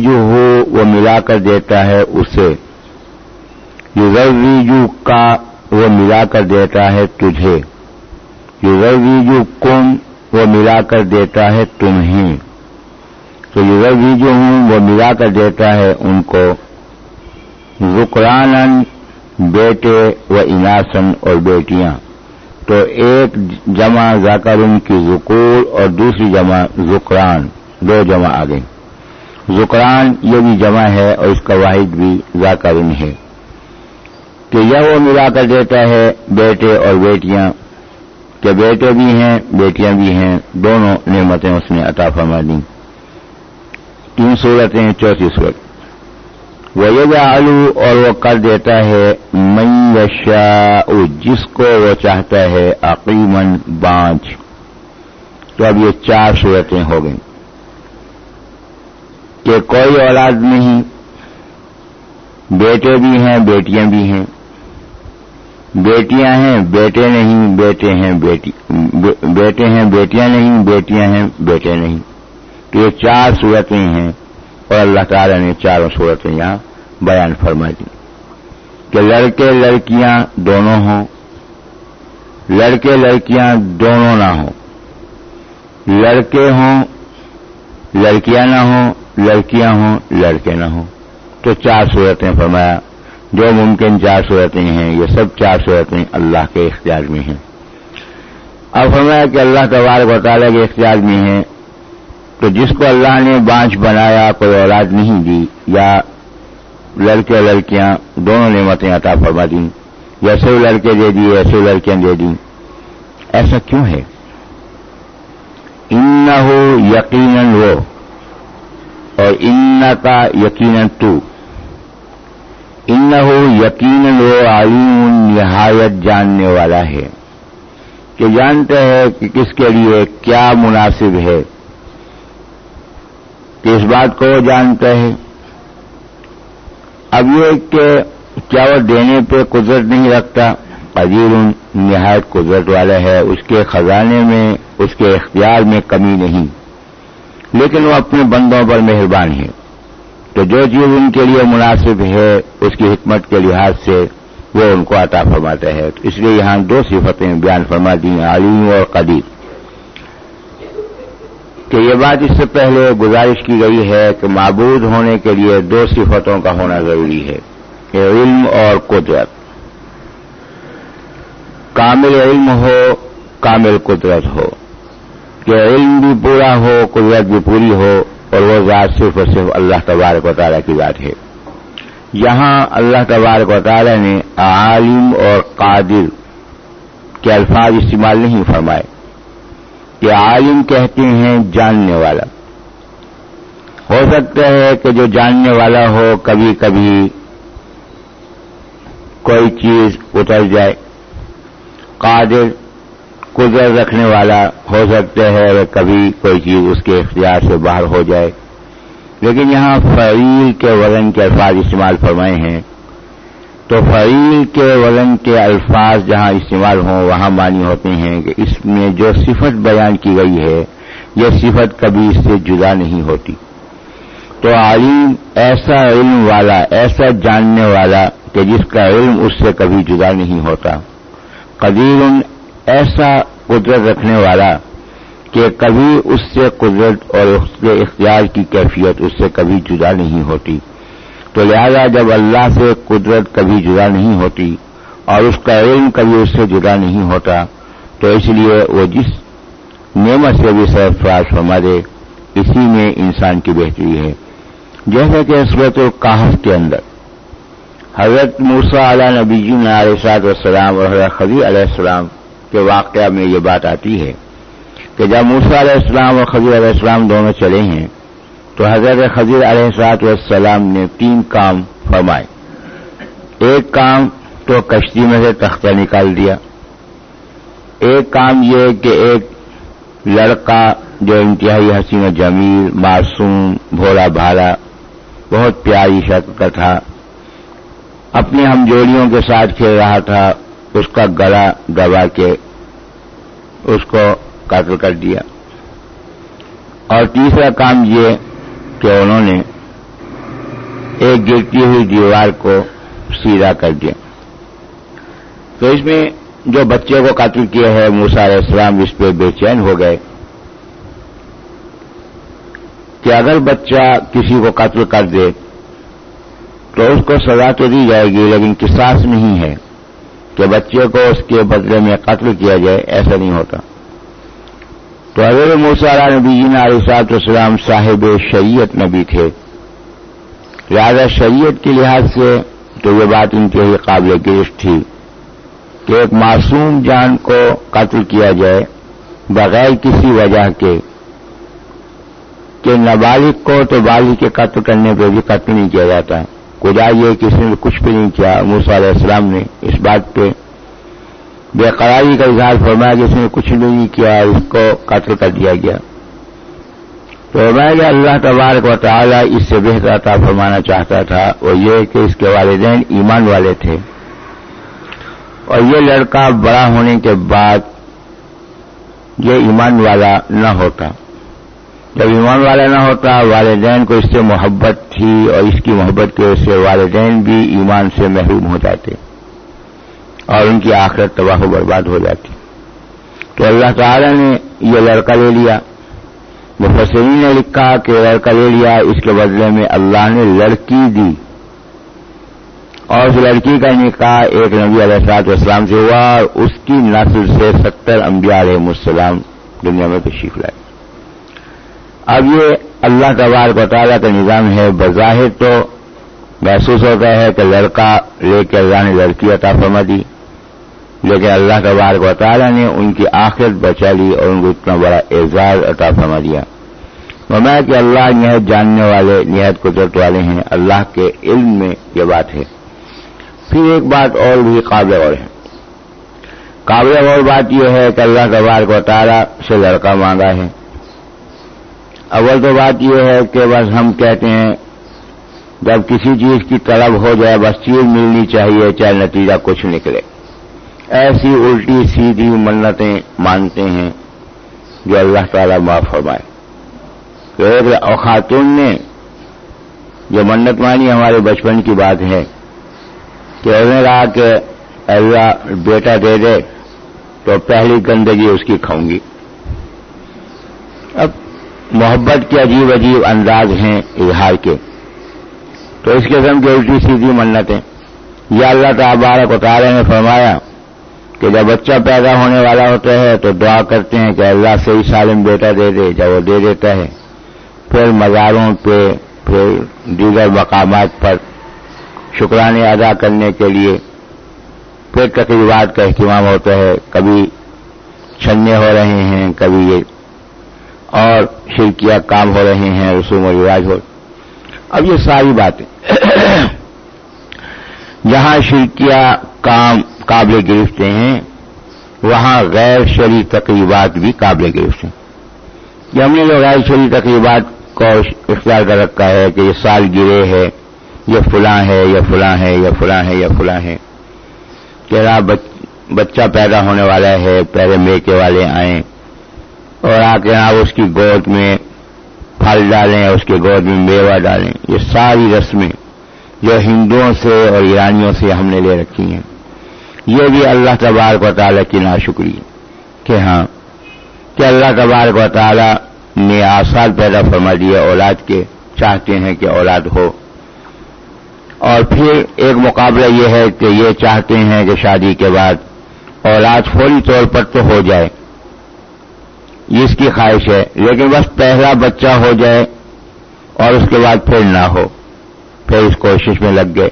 جو ہو، وہ ملا کر دیتا ہے اسے۔ یوزو کا، وہ ملا کر دیتا ہے تجھے۔ یوزو کم، وہ ملا کر دیتا ہے تمہیں۔ تو جو ہوں وہ ملا کر دیتا ہے ان کو ذکران بیٹے و اناسن اور بیٹیاں۔ تو ایک جمع زاکرن کی ذکور اور دوسری جمع ذکران۔ دو جمع آ گئی ذکران یہ بھی جمع ہے اور اس کا واحد بھی زاکرن ہے۔ کہ یہ وہ ملا کر دیتا ہے بیٹے اور بیٹیاں۔ کہ بیٹے بھی ہیں، بیٹیاں بھی ہیں۔ دونوں نعمتیں اس نے عطا فرما دیں۔ تین صورتیں چوتھی صورت۔ وہ آلو اور وہ کر دیتا ہے، من یشاء، جس کو وہ چاہتا ہے عقیمن بانچ تو اب یہ چار صورتیں ہو گئیں۔ کہ کوئی اولاد نہیں، بیٹے بھی ہیں، بیٹیاں بھی ہیں۔ بیٹیاں ہیں، بیٹے نہیں، بیٹے ہیں، بیٹی، بیٹے ہیں، بیٹیاں نہیں، بیٹیاں ہیں، بیٹے نہیں۔ تو یہ چار صورتیں ہیں اور اللہ تعالی نے چاروں صورتیں یہاں بیان فرما دی کہ لڑکے لڑکیاں دونوں ہوں، لڑکے لڑکیاں دونوں نہ ہوں۔ لڑکے ہوں، لڑکیاں نہ ہوں، لڑکیاں ہوں، لڑکے نہ ہوں۔ تو چار صورتیں فرمایا، جو ممکن چار صورتیں ہیں، یہ سب چار صورتیں اللہ کے اختیار میں ہیں۔ اب فرمایا کہ اللہ تبارک و تعالیٰ کے اختیار میں ہیں تو جس کو اللہ نے بانچ بنایا، کوئی اولاد نہیں دی، یا لڑکے لڑکیاں دونوں نعمتیں عطا فرما دیں جیسے لڑکے دے دی ایسے لڑکیاں دے دیں۔ ایسا کیوں ہے؟ ان ہو یقیناً وہ، اور ان کا یقیناً تو۔ ان ہو یقیناً وہ عالم نہایت جاننے والا ہے، کہ جانتے ہیں کہ کس کے لیے کیا مناسب ہے۔ کہ اس بات کو وہ جانتے ہیں۔ اب یہ کہ کیا وہ دینے پہ قدرت نہیں رکھتا قدیر نہایت قدرت والا ہے اس کے خزانے میں، اس کے اختیار میں کمی نہیں۔ لیکن وہ اپنے بندوں پر مہربان ہے تو جو چیز ان کے لیے مناسب ہے، اس کی حکمت کے لحاظ سے وہ ان کو عطا فرماتا ہے تو اس لیے یہاں دو صفتیں بیان فرما دی عالم اور قدیر۔ کہ یہ بات اس سے پہلے گزارش کی گئی ہے کہ معبود ہونے کے لیے دو صفتوں کا ہونا ضروری ہے، کہ علم اور قدرت۔ کامل علم ہو، کامل قدرت ہو۔ کہ علم بھی پورا ہو، قدرت بھی پوری ہو، اور وہ ذات صرف اور صرف اللہ تبارک و تعالیٰ کی ذات ہے۔ یہاں اللہ تبارک و تعالیٰ نے عالم اور قادر کے الفاظ استعمال نہیں فرمائے۔ کہ عالم کہتے ہیں جاننے والا۔ ہو سکتا ہے کہ جو جاننے والا ہو کبھی کبھی کوئی چیز اتر جائے۔ قادر، قدرت رکھنے والا ہو سکتا ہے کبھی کوئی چیز اس کے اختیار سے باہر ہو جائے۔ لیکن یہاں فعیل کے وزن کے الفاظ استعمال فرمائے ہیں۔ تو فعیل کے وزن کے الفاظ جہاں استعمال ہوں، وہاں مانی ہوتے ہیں کہ اس میں جو صفت بیان کی گئی ہے، یہ صفت کبھی اس سے جدا نہیں ہوتی۔ تو عالم ایسا علم والا، ایسا جاننے والا کہ جس کا علم اس سے کبھی جدا نہیں ہوتا۔ قدیر ایسا قدرت رکھنے والا کہ کبھی اس سے قدرت اور اس کے اختیار کی کیفیت اس سے کبھی جدا نہیں ہوتی۔ تو لہذا جب اللہ سے قدرت کبھی جدا نہیں ہوتی اور اس کا علم کبھی اس سے جدا نہیں ہوتا، تو اس لیے وہ جس نعمت سے بھی سرفراز فرما دے، اسی میں انسان کی بہتری ہے۔ جیسے کہ صورت القاف کے اندر حضرت موسا علیہ نبی جی علیہ صاحب السلام اور حضرت خدی علیہ السلام کے واقعہ میں یہ بات آتی ہے کہ جب موسا علیہ السلام اور خضیر علیہ السلام دونوں چلے ہیں تو حضرت خضیر علیہ صاحب والسلام نے تین کام فرمائے۔ ایک کام تو کشتی میں سے تختہ نکال دیا۔ ایک کام یہ کہ ایک لڑکا جو انتہائی حسین جمیل، معصوم، بھولا بھالا، بہت پیاری شکل کا تھا۔ اپنی ہم جوڑیوں کے ساتھ کھیل رہا تھا۔ اس کا گلا دبا کے اس کو قتل کر دیا۔ اور تیسرا کام یہ کہ انہوں نے ایک گرتی ہوئی دیوار کو سیدھا کر دیا۔ تو اس میں جو بچے کو قتل کیا ہے موسا علیہ السلام اس پہ بے چین ہو گئے۔ کہ اگر بچہ کسی کو قتل کر دے، تو اس کو سزا تو دی جائے گی، لیکن قصاص نہیں ہے کہ بچے کو اس کے بدلے میں قتل کیا جائے، ایسا نہیں ہوتا۔ تو حضرت موسا نبی جی علیہ صاحب السلام صاحب شریعت نبی تھے۔ لہذا شریعت کے لحاظ سے تو یہ بات انتہائی قابل گرفت تھی کہ ایک معصوم جان کو قتل کیا جائے بغیر کسی وجہ کے، کہ نابالغ کو تو بالغ کے قتل کرنے پہ بھی قتل نہیں کیا جاتا۔ ہے خدا یہ کسی نے کچھ بھی نہیں کیا موسا علیہ السلام نے اس بات پہ بے قراری کا اظہار فرمایا کہ اس نے کچھ نہیں کیا، اس کو قتل کر دیا گیا۔ تو میں کہ اللہ تبارک و تعالی اس سے بہتر عطا فرمانا چاہتا تھا، وہ یہ کہ اس کے والدین ایمان والے تھے۔ اور یہ لڑکا بڑا ہونے کے بعد یہ ایمان والا نہ ہوتا۔ جب ایمان والا نہ ہوتا، والدین کو اس سے محبت تھی اور اس کی محبت کی وجہ سے والدین بھی ایمان سے محروم ہو جاتے۔ اور ان کی آخرت تباہ و برباد ہو جاتی۔ تو اللہ تعالی نے یہ لڑکا لے لیا۔ مفسرین نے لکھا کہ لڑکا لے لیا، اس کے بدلے میں اللہ نے لڑکی دی۔ اور اس لڑکی کا نکاح ایک نبی علیہ السلاط اسلام سے ہوا اور اس کی نسل سے ستر انبیاء علیہ السلام دنیا میں تشریف لائے۔ اب یہ اللہ تبارک و تعالیٰ کا نظام ہے۔ بظاہر تو محسوس ہوتا ہے کہ لڑکا لے کے اللہ نے لڑکی عطا فرما دی۔ لیکن اللہ تبارک و تعالیٰ نے ان کی آخرت بچا لی اور ان کو اتنا بڑا اعزاز عطا فرما دیا۔ میں کہ اللہ نہایت جاننے والے، نہایت قدرت والے ہیں، اللہ کے علم میں یہ بات ہے۔ پھر ایک بات اور بھی قابل اور ہے۔ قابل اور بات یہ ہے کہ اللہ تبارک و تعالیٰ سے لڑکا مانگا ہے۔ اول تو بات یہ ہے کہ بس ہم کہتے ہیں، جب کسی چیز کی طلب ہو جائے، بس چیز ملنی چاہیے، چاہے نتیجہ کچھ نکلے۔ ایسی الٹی سیدھی منتیں مانتے ہیں جو اللہ تعالی معاف فرمائے۔ تو ایک خاتون نے جو منت مانی ہمارے بچپن کی بات ہے کہ انہوں نے کہا کہ اللہ بیٹا دے دے تو پہلی گندگی اس کی کھاؤں گی۔ اب محبت کے عجیب عجیب انداز ہیں اظہار کے۔ تو اس قسم کی الٹی سیدھی منتیں۔ یا اللہ تعبارک و تعالی نے فرمایا کہ جب بچہ پیدا ہونے والا ہوتا ہے تو دعا کرتے ہیں کہ اللہ صحیح سالم بیٹا دے دے، جب وہ دے دیتا ہے۔ پھر مزاروں پہ، پھر دیگر مقامات پر شکرانے ادا کرنے کے لیے پھر تقریبات کا اہتمام ہوتا ہے۔ کبھی چھنے ہو رہے ہیں، کبھی یہ اور شرکیہ کام ہو رہے ہیں، رسوم و رواج ہو۔ اب یہ ساری باتیں۔ جہاں شرکیہ کام قابل گرفتے ہیں، وہاں غیر شری تقریبات بھی قابل گرفت ہیں۔ یہ ہم نے جو غیر شری تقریبات کو اختیار کر رکھا ہے کہ یہ سال گرے ہے یہ فلاں ہے، یہ فلاں ہے، یہ فلاں ہے، یہ فلاں ہے۔ کہ بچہ پیدا ہونے والا ہے پہلے میکے والے آئیں اور آ کے آپ اس کی گود میں پھل ڈالیں، اس کی گود میں میوہ ڈالیں۔ یہ ساری رسمیں جو ہندوؤں سے اور ایرانیوں سے ہم نے لے رکھی ہیں۔ یہ بھی اللہ تبارک و تعالیٰ کی ناشکری کہ ہاں کہ اللہ تبارک و تعالیٰ نے آساد پیدا فرما دیے اولاد کے چاہتے ہیں کہ اولاد ہو۔ اور پھر ایک مقابلہ یہ ہے کہ یہ چاہتے ہیں کہ شادی کے بعد اولاد فوری طور پر تو ہو جائے، اس کی خواہش ہے، لیکن بس پہلا بچہ ہو جائے اور اس کے بعد پھر نہ ہو، پھر اس کوشش میں لگ گئے۔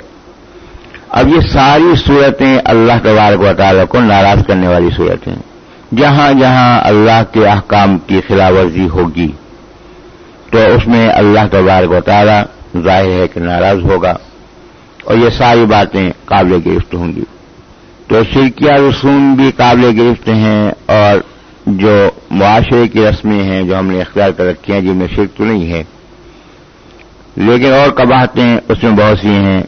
اب یہ ساری صورتیں اللہ تبارک و تعالیٰ کو ناراض کرنے والی صورتیں۔ جہاں جہاں اللہ کے احکام کی خلاف ورزی ہوگی، تو اس میں اللہ تبارک و تعالیٰ ظاہر ہے کہ ناراض ہوگا۔ اور یہ ساری باتیں قابل گرفت ہوں گی۔ تو شرکیہ رسوم بھی قابل گرفت ہیں اور جو معاشرے کی رسمیں ہیں، جو ہم نے اختیار کر رکھی ہیں، جن میں شرک تو نہیں ہے۔ لیکن اور کباہتیں اس میں بہت سی ہیں۔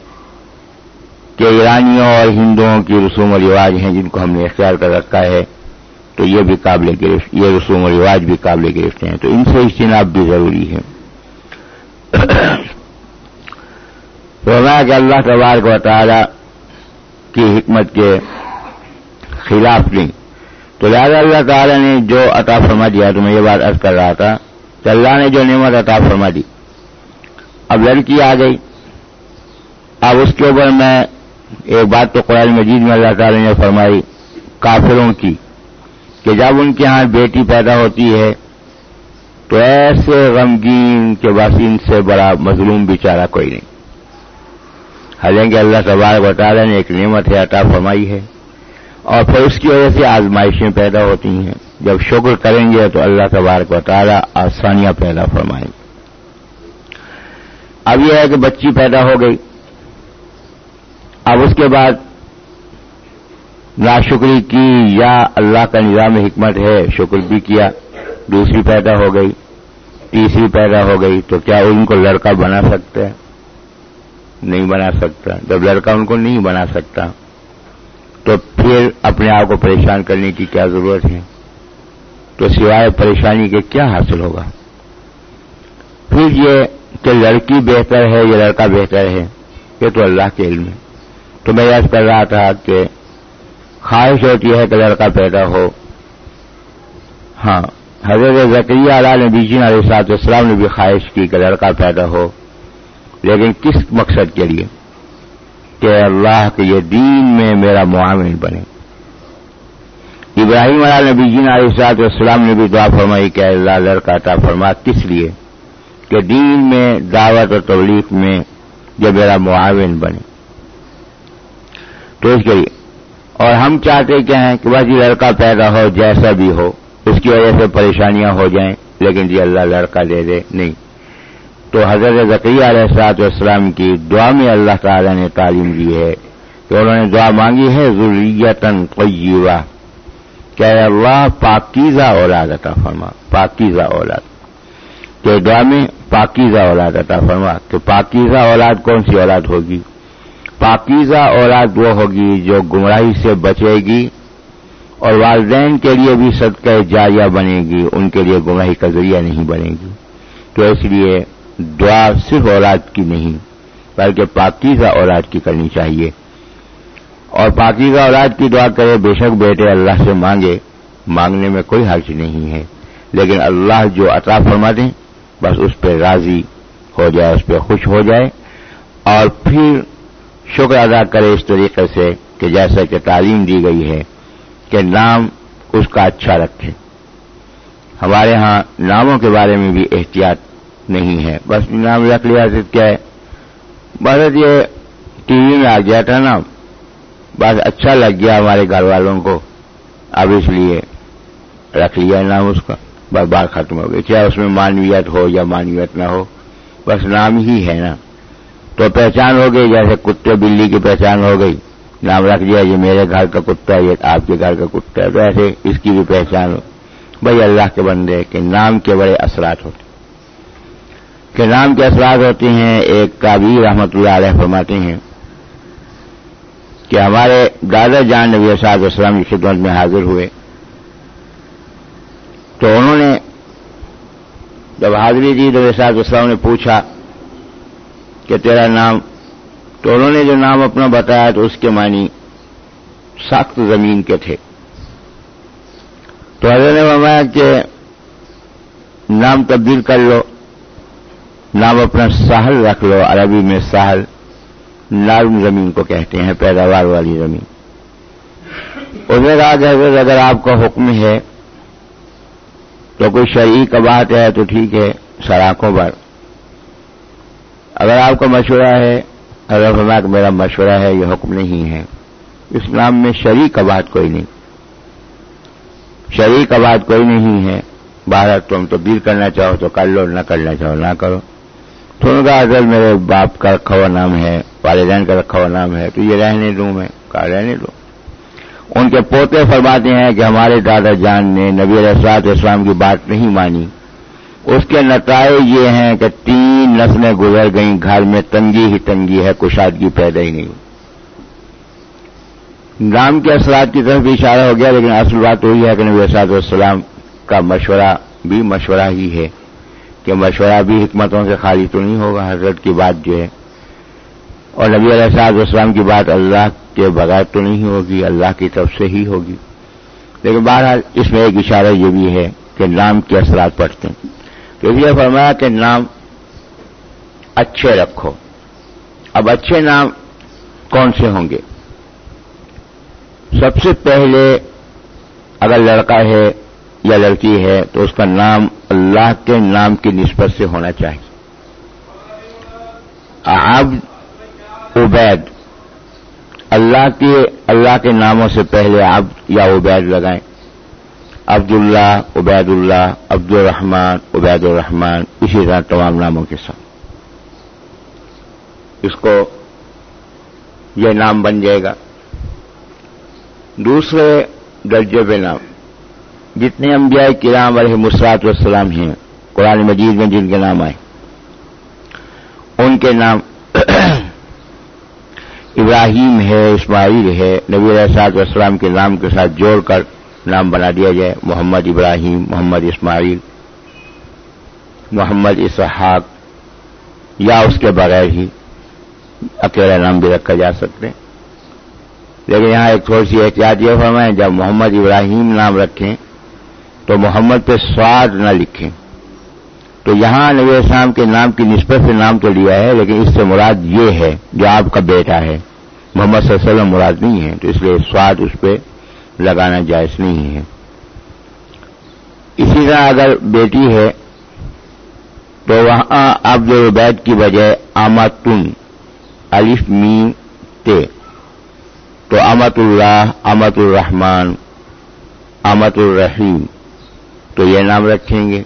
کہ ایرانیوں اور ہندوؤں کی رسوم و رواج ہیں جن کو ہم نے اختیار کر رکھا ہے، تو یہ بھی قابل گرفت، یہ رسوم و رواج بھی قابل گرفت ہیں، تو ان سے اجتناب بھی ضروری ہے۔ کہ اللہ تبارک و تعالی کی حکمت کے خلاف نہیں تو لہٰذا اللہ تعالی نے جو عطا فرما دیا تو میں یہ بات ارض کر رہا تھا کہ اللہ نے جو نعمت عطا فرما دی، اب لڑکی آ گئی۔ اب اس کے اوپر میں ایک بات تو قرآن مجید میں اللہ تعالی نے فرمائی، کافروں کی، کہ جب ان کے ہاں بیٹی پیدا ہوتی ہے، تو ایسے غمگین کے باسین سے بڑا مظلوم بیچارہ کوئی نہیں۔ حالانکہ اللہ تبارک و تعالی نے ایک نعمت ہے عطا فرمائی ہے، اور پھر اس کی وجہ سے آزمائشیں پیدا ہوتی ہیں۔ جب شکر کریں گے تو اللہ تبارک و تعالی آسانیاں پیدا فرمائیں۔ گے اب یہ ہے کہ بچی پیدا ہو گئی۔ اب اس کے بعد ناشکری کی یا اللہ کا نظام حکمت ہے، شکر بھی کیا، دوسری پیدا ہو گئی، تیسری پیدا ہو گئی، تو کیا ان کو لڑکا بنا سکتا ہے؟ نہیں بنا سکتا۔ جب لڑکا ان کو نہیں بنا سکتا، تو پھر اپنے آپ کو پریشان کرنے کی کیا ضرورت ہے؟ تو سوائے پریشانی کے کیا حاصل ہوگا؟ پھر یہ کہ لڑکی بہتر ہے یا لڑکا بہتر ہے، یہ تو اللہ کے علم ہے۔ تو میں یاد کر رہا تھا کہ خواہش ہوتی ہے کہ لڑکا پیدا ہو۔ ہاں حضرت ذکریہ علیہ نے بیجین علیہ صاحب اسلام نے بھی خواہش کی کہ لڑکا پیدا ہو، لیکن کس مقصد کے لیے؟ کہ اللہ کے یہ دین میں میرا معاون بنے۔ ابراہیم علیہ نبی جین علیہ صاحب السلام نے بھی دعا فرمائی کہ اللہ، لڑکا عطا فرما۔ کس لیے؟ کہ دین میں، دعوت اور تبلیغ میں یہ میرا معاون بنے۔ تو اس کے لیے اور ہم چاہتے کیا ہیں کہ بس یہ لڑکا پیدا ہو، جیسا بھی ہو، اس کی وجہ سے پریشانیاں ہو جائیں، لیکن جی اللہ لڑکا دے دے، نہیں۔ تو حضرت ذکیہ علیہ السلاط والسلام کی دعا میں اللہ تعالی نے تعلیم دی ہے کہ انہوں نے دعا مانگی ہے ضروریتن طیبہ۔ کہ اللہ پاکیزہ اولاد عطا فرما، پاکیزہ اولاد۔ کہ دعا میں پاکیزہ اولاد عطا فرما کہ پاکیزہ اولاد کون سی اولاد ہوگی؟ پاکیزہ اولاد وہ ہوگی جو گمراہی سے بچے گی اور والدین کے لیے بھی صدقہ جاریہ بنے گی، ان کے لیے گمراہی کا ذریعہ نہیں بنے گی۔ تو اس لیے دعا صرف اولاد کی نہیں، بلکہ پاکیزہ اولاد کی کرنی چاہیے۔ اور پاکیزہ اولاد کی دعا کرے، بے شک بیٹے اللہ سے مانگے، مانگنے میں کوئی حرج نہیں ہے۔ لیکن اللہ جو عطا فرما دیں بس اس پہ راضی ہو جائے، اس پہ خوش ہو جائے۔ اور پھر شکر ادا کرے اس طریقے سے کہ جیسا کہ تعلیم دی گئی ہے کہ نام اس کا اچھا رکھے۔ ہمارے ہاں ناموں کے بارے میں بھی احتیاط نہیں ہے۔ بس نام رکھ لیا کیا ہے؟ بس یہ ٹی وی میں آ گیا تھا نا بس اچھا لگ گیا ہمارے گھر والوں کو۔ اب اس لیے رکھ لیا نام اس کا۔ بس بات ختم ہو گئی۔ چاہے اس میں مانویت ہو یا مانویت نہ ہو، بس نام ہی ہے نا۔ تو پہچان ہو گئی، جیسے کتے بلی کی پہچان ہو گئی۔ نام رکھ دیا، یہ میرے گھر کا کتا ہے، یہ آپ کے گھر کا کتا ہے۔ تو ایسے اس کی بھی پہچان ہو۔ بھائی اللہ کے بندے کہ نام کے بڑے اثرات ہوتے کہ نام کے اثرات ہوتے ہیں، ایک کابیر رحمت اللہ علیہ فرماتے ہیں کہ ہمارے دادا جان نبی صاحب اسلام کی خدمت میں حاضر ہوئے۔ تو انہوں نے جب حاضری دی، نبی صاحب اسلام نے پوچھا کہ تیرا نام تو انہوں نے جو نام اپنا بتایا تو اس کے معنی سخت زمین کے تھے۔ تو حضرت نے فرمایا کہ نام تبدیل کر لو، نام اپنا ساحل رکھ لو، عربی میں ساحل نارم زمین کو کہتے ہیں، پیداوار والی زمین۔ اس نے کہا کہ حضرت اگر آپ کا حکم ہے، تو کوئی شرعی کا بات ہے تو ٹھیک ہے سراخوں پر۔ اگر آپ کا مشورہ ہے اگر فرمایا کہ میرا مشورہ ہے، یہ حکم نہیں ہے۔ اسلام میں شریک کا بات کوئی نہیں۔ شریک کا بات کوئی نہیں ہے۔ باہر تم تبدیل کرنا چاہو تو کر لو، نہ کرنا چاہو نہ کرو۔ تم کا اگر میرے باپ کا رکھا ہوا نام ہے، والدین کا رکھا ہوا نام ہے، تو یہ رہنے دوں میں، کہا رہنے دوں ان کے پوتے فرماتے ہیں کہ ہمارے دادا جان نے نبی السلاط اسلام کی بات نہیں مانی۔ اس کے نتائج یہ ہیں کہ تین نسلیں گزر گئیں، گھر میں تنگی ہی تنگی ہے، کشادگی پیدا ہی نہیں۔ نام کے اثرات کی طرف بھی اشارہ ہو گیا، لیکن اصل بات وہی ہے کہ نبی اسات والسلام کا مشورہ بھی مشورہ ہی ہے کہ مشورہ بھی حکمتوں سے خالی تو نہیں ہوگا، حضرت کی بات جو ہے۔ اور نبی علیہ صاحب اسلام کی بات اللہ کے بغیر تو نہیں ہوگی، اللہ کی طرف سے ہی ہوگی۔ لیکن بہرحال اس میں ایک اشارہ یہ بھی ہے کہ نام کے اثرات پڑتے ہیں۔ تو یہ فرمایا کہ نام اچھے رکھو۔ اب اچھے نام کون سے ہوں گے؟ سب سے پہلے اگر لڑکا ہے یا لڑکی ہے تو اس کا نام اللہ کے نام کی نسبت سے ہونا چاہیے۔ عبد عبید۔ اللہ کے اللہ کے ناموں سے پہلے عبد یا عبید لگائیں۔ عبد اللہ عبید اللہ عبد الرحمان عبید الرحمان اسی طرح تمام ناموں کے ساتھ۔ اس کو یہ نام بن جائے گا۔ دوسرے درجے پہ نام۔ جتنے انبیاء کرام علیہ مسرات والسلام ہیں، قرآن مجید میں جن کے نام آئے، ان کے نام ابراہیم ہے، اسماعیل ہے، نبی علیہ والسلام کے نام کے ساتھ جوڑ کر نام بنا دیا جائے۔ محمد ابراہیم، محمد اسماعیل، محمد اسحاق، یا اس کے بغیر ہی اکیلا نام بھی رکھا جا سکتے لیکن یہاں ایک تھوڑی سی احتیاط یہ فرمائیں، جب محمد ابراہیم نام رکھیں تو محمد پہ سواد نہ لکھیں۔ تو یہاں نبی اسلام کے نام کی نسبت سے نام تو لیا ہے، لیکن اس سے مراد یہ ہے جو آپ کا بیٹا ہے، محمد صلی اللہ علیہ وسلم مراد نہیں ہے، تو اس لیے سواد اس پہ لگانا جائز نہیں ہے۔ اسی طرح اگر بیٹی ہے تو وہاں اب جو عبید کی بجائے آماتن الف میم، تے۔ تو امت اللہ امت الرحمان امت الرحیم تو یہ نام رکھیں گے۔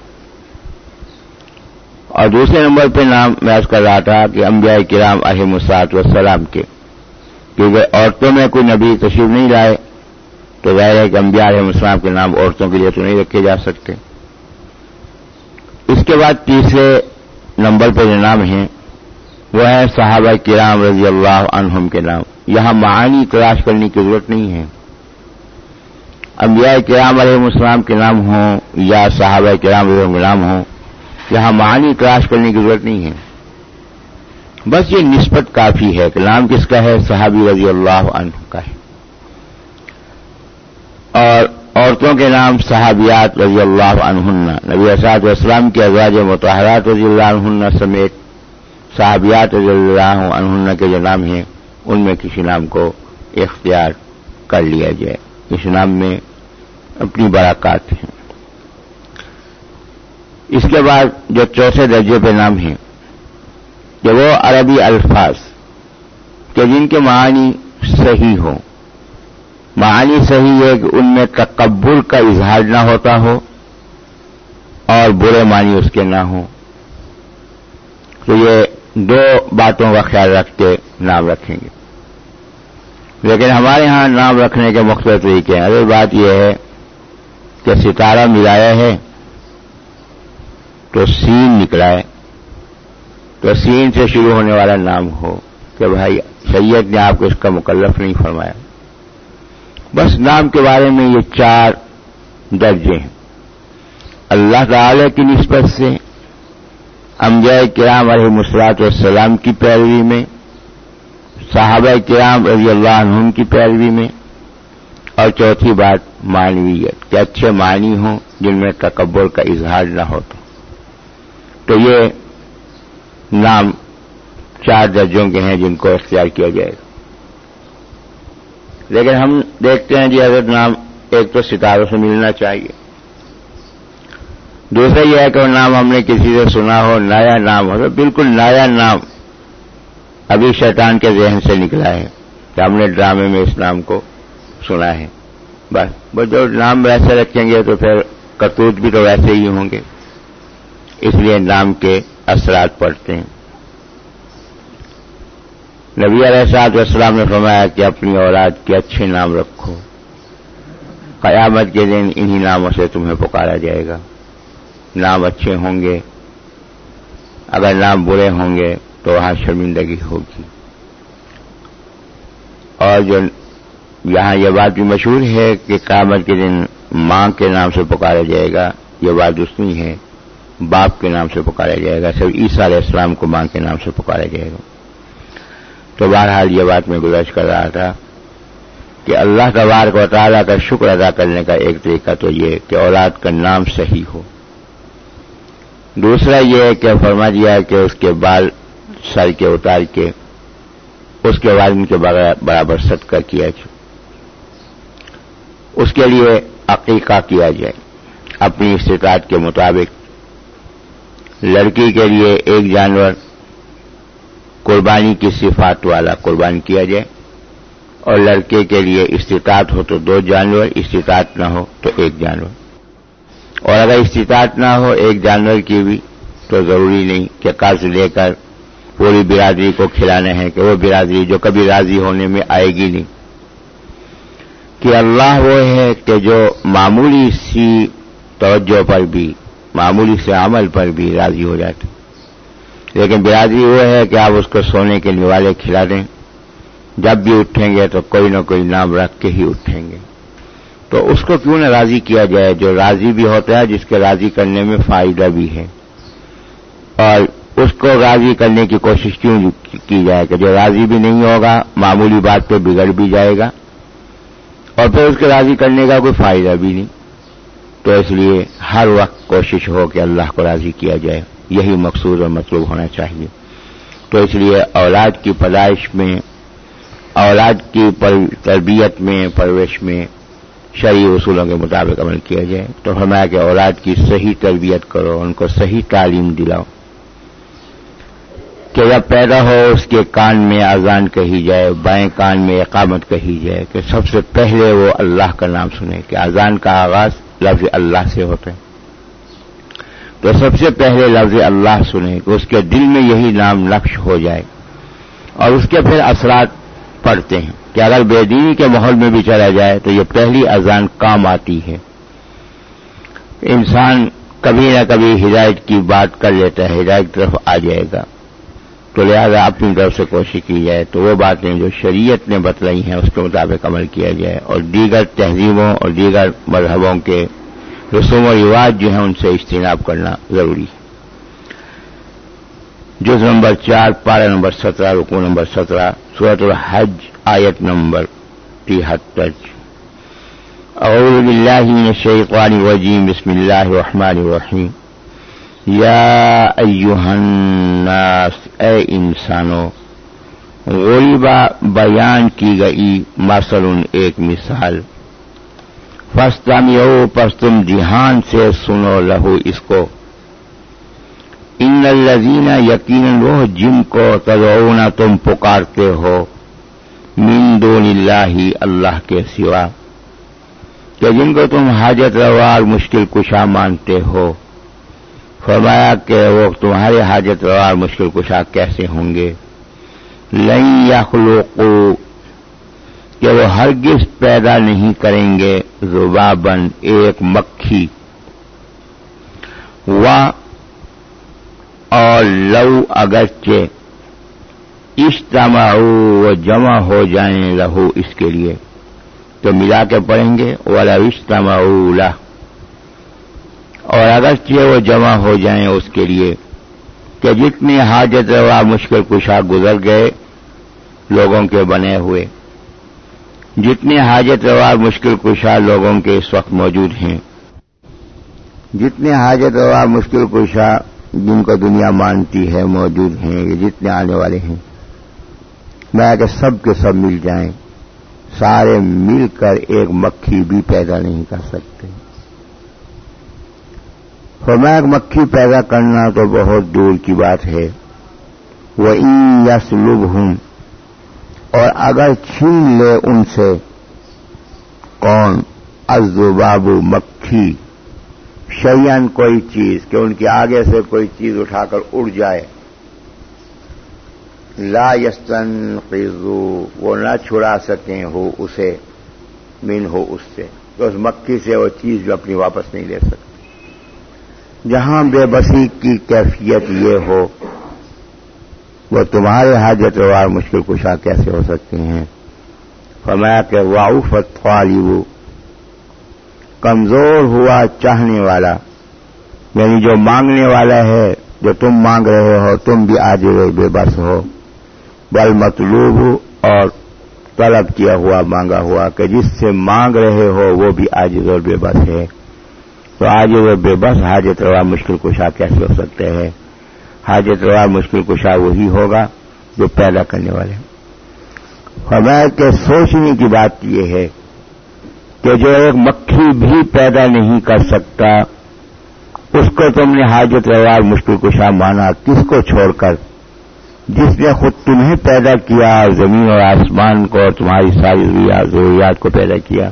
اور دوسرے نمبر پہ نام میں اس کر رہا تھا کہ انبیاء کرام احم الساط وسلام کے، کیونکہ عورتوں میں کوئی نبی تشریف نہیں لائے تو ظاہر ہے کہ انبیاء علیہ السلام کے نام عورتوں کے لیے تو نہیں رکھے جا سکتے۔ اس کے بعد تیسرے نمبر پہ جو نام ہیں، وہ ہیں صحابہ کرام رضی اللہ عنہم کے نام۔ یہاں معانی تلاش کرنے کی ضرورت نہیں ہے۔ انبیاء کرام علیہ السلام کے نام ہوں یا صحابہ کرام علیہ کے نام ہوں، یہاں معانی تلاش کرنے کی ضرورت نہیں ہے۔ بس یہ نسبت کافی ہے کہ نام کس کا ہے، صحابی رضی اللہ عنہ کا ہے۔ اور عورتوں کے نام صحابیات رضی اللہ عنہن۔ نبی اساد اسلام کے ازواج متحرات رضی اللہ عنہ سمیت صحابیات رضی اللہ عنہن کے جو نام ہیں، ان میں کسی نام کو اختیار کر لیا جائے۔ اس نام میں اپنی براکات ہیں۔ اس کے بعد جو چوتھے درجے پہ نام ہیں کہ وہ عربی الفاظ، کہ جن کے معنی صحیح ہوں۔ معانی صحیح ہے کہ ان میں تکبر کا اظہار نہ ہوتا ہو اور برے معنی اس کے نہ ہوں۔ تو یہ دو باتوں کا خیال رکھ کے نام رکھیں گے۔ لیکن ہمارے ہاں نام رکھنے کے مختلف طریقے ہیں۔ اگر بات یہ ہے کہ ستارہ ملایا ہے تو سین نکلا ہے۔ تو سین سے شروع ہونے والا نام ہو کہ بھائی سید نے آپ کو اس کا مکلف نہیں فرمایا۔ بس نام کے بارے میں یہ چار درجے ہیں۔ اللہ تعالی کی نسبت سے انبیاء کرام علیہ مسلاط والسلام کی پیروی میں، صحابہ کرام رضی اللہ عنہ کی پیروی میں، اور چوتھی بات معنویت، کہ اچھے معنی ہوں جن میں تکبر کا اظہار نہ ہو تو یہ نام چار درجوں کے ہیں جن کو اختیار کیا جائے گا۔ لیکن ہم دیکھتے ہیں جی حضرت نام ایک تو ستاروں سے ملنا چاہیے۔ دوسرا یہ ہے کہ وہ نام ہم نے کسی سے سنا ہو، نیا نام ہو تو بالکل نیا نام ابھی شیطان کے ذہن سے نکلا ہے کہ ہم نے ڈرامے میں اس نام کو سنا ہے۔ بس، وہ جو نام ویسے رکھیں گے تو پھر کرتوت بھی تو ویسے ہی ہوں گے۔ اس لیے نام کے اثرات پڑتے ہیں۔ نبی علیہ صاحب السلام نے فرمایا کہ اپنی اولاد کے اچھے نام رکھو۔ قیامت کے دن انہی ناموں سے تمہیں پکارا جائے گا۔ نام اچھے ہوں گے۔ اگر نام برے ہوں گے تو وہاں شرمندگی ہوگی۔ اور جو یہاں یہ بات بھی مشہور ہے کہ قیامت کے دن ماں کے نام سے پکارا جائے گا۔ یہ بات درست نہیں ہے۔ باپ کے نام سے پکارا جائے گا۔ سب عیسیٰ علیہ السلام کو ماں کے نام سے پکارا جائے گا۔ تو بہرحال یہ بات میں گزارش کر رہا تھا کہ اللہ تبارک و تعالیٰ کا شکر ادا کرنے کا ایک طریقہ تو یہ کہ اولاد کا نام صحیح ہو۔ دوسرا یہ کہ فرما دیا کہ اس کے بال سر کے اتار کے اس کے بعد ان کے برابر صدقہ کیا جائے۔ اس کے لیے عقیقہ کیا جائے۔ اپنی استطاعت کے مطابق لڑکی کے لیے ایک جانور قربانی کی صفات والا قربان کیا جائے اور لڑکے کے لیے استطاعت ہو تو دو جانور، استطاعت نہ ہو تو ایک جانور۔ اور اگر استطاعت نہ ہو ایک جانور کی بھی تو ضروری نہیں کہ قرض لے کر پوری برادری کو کھلانا ہے کہ وہ برادری جو کبھی راضی ہونے میں آئے گی نہیں۔ کہ اللہ وہ ہے کہ جو معمولی سی توجہ پر بھی، معمولی سے عمل پر بھی راضی ہو جاتے لیکن برادری وہ ہے کہ آپ اس کو سونے کے نوالے کھلا دیں۔ جب بھی اٹھیں گے تو کوئی نہ کوئی نام رکھ کے ہی اٹھیں گے۔ تو اس کو کیوں نہ راضی کیا جائے؟ جو راضی بھی ہوتا ہے، جس کے راضی کرنے میں فائدہ بھی ہے۔ اور اس کو راضی کرنے کی کوشش کیوں کی جائے کہ جو راضی بھی نہیں ہوگا، معمولی بات پہ بگڑ بھی جائے گا۔ اور پھر اس کے راضی کرنے کا کوئی فائدہ بھی نہیں۔ تو اس لیے ہر وقت کوشش ہو کہ اللہ کو راضی کیا جائے۔ یہی مقصود اور مطلوب ہونا چاہیے۔ تو اس لیے اولاد کی پیدائش میں، اولاد کی تربیت میں، پرورش میں شرعی اصولوں کے مطابق عمل کیا جائے۔ تو ہمارا کہ اولاد کی صحیح تربیت کرو، ان کو صحیح تعلیم دلاؤ۔ کہ جب پیدا ہو، اس کے کان میں اذان کہی جائے، بائیں کان میں اقامت کہی جائے، کہ سب سے پہلے وہ اللہ کا نام سنے، کہ اذان کا آغاز لفظ اللہ سے ہوتا ہے۔ تو سب سے پہلے لفظ اللہ سنے کہ اس کے دل میں یہی نام نقش ہو جائے اور اس کے پھر اثرات پڑتے ہیں کہ اگر بے دینی کے ماحول میں بھی چلا جائے تو یہ پہلی اذان کام آتی ہے۔ انسان کبھی نہ کبھی ہدایت کی بات کر لیتا ہے، ہدایت طرف آ جائے گا۔ تو لہذا اپنی طرف سے کوشش کی جائے تو وہ باتیں جو شریعت نے بتلائی ہیں، اس کے مطابق عمل کیا جائے اور دیگر تہذیبوں اور دیگر مذہبوں کے رسوم و رواج جو ہیں ان سے اجتناب کرنا ضروری ہے۔ جز نمبر چار، پارہ نمبر سترہ رکو نمبر سترہ صورت الحج، آیت نمبر تہتر اعوذ باللہ من الشیطان الرجیم، بسم اللہ الرحمن الرحیم۔ یا الناس، اے انسانوں غریبہ بیان کی گئی مثل ایک مثال۔ فستمیو پس تم دھیان سے سنو لہو اس کو۔ ان الزین یقین وہ جن کو تدعون تم پکارتے ہو۔ من دون اللہ اللہ کے سوا۔ کہ جن کو تم حاجت روار مشکل کشا مانتے ہو۔ فرمایا کہ وہ تمہارے حاجت روار مشکل کشا کیسے ہوں گے؟ لئی یا کہ وہ ہرگز پیدا نہیں کریں گے زبابن ایک مکھی۔ و اور لو اگرچہ اجتماع وہ جمع ہو جائیں لہو اس کے لیے۔ تو ملا کے پڑھیں گے۔ والا اجتماع اور اگرچہ وہ جمع ہو جائیں اس کے لیے۔ کہ جتنی حاجت روا مشکل کشا گزر گئے لوگوں کے بنے ہوئے۔ جتنے حاجت روا مشکل کشا لوگوں کے اس وقت موجود ہیں، جتنے حاجت روا مشکل کشا جن کو دنیا مانتی ہے موجود ہیں جتنے آنے والے ہیں۔ میں کہ سب کے سب مل جائیں، سارے مل کر ایک مکھی بھی پیدا نہیں کر سکتے۔ فرمایا مکھی پیدا کرنا تو بہت دور کی بات ہے۔ وہ یسلب ہوں اور اگر چھین لے ان سے، کون؟ ازو بابو مکھی۔ شیان کوئی چیز کہ ان کے آگے سے کوئی چیز اٹھا کر اڑ جائے۔ لا یستن قیزو وہ نہ چھڑا سکیں ہو اسے، من ہو اس سے۔ تو اس مکھی سے وہ چیز جو اپنی واپس نہیں لے سکتی۔ جہاں بے بسی کی کیفیت یہ ہو وہ تمہارے حاجت وار مشکل کشا کیسے ہو سکتے ہیں؟ فرمایا کہ واؤف وہ کمزور ہوا چاہنے والا یعنی جو مانگنے والا ہے، جو تم مانگ رہے ہو، تم بھی آج بے بس ہو۔ بل مطلوب اور طلب کیا ہوا، مانگا ہوا کہ جس سے مانگ رہے ہو، وہ بھی آج اور بے بس ہے۔ تو آج وہ بے بس حاجت روا مشکل کشا کیسے ہو سکتے ہیں؟ حاجت روا مشکل کشا وہی ہوگا جو پیدا کرنے والے فرمایا کہ سوچنے کی بات یہ ہے کہ جو ایک مکھی بھی پیدا نہیں کر سکتا، اس کو تم نے حاجت روا مشکل کشا مانا۔ کس کو چھوڑ کر؟ جس نے خود تمہیں پیدا کیا، زمین اور آسمان کو اور تمہاری ساری ضروریات کو پیدا کیا۔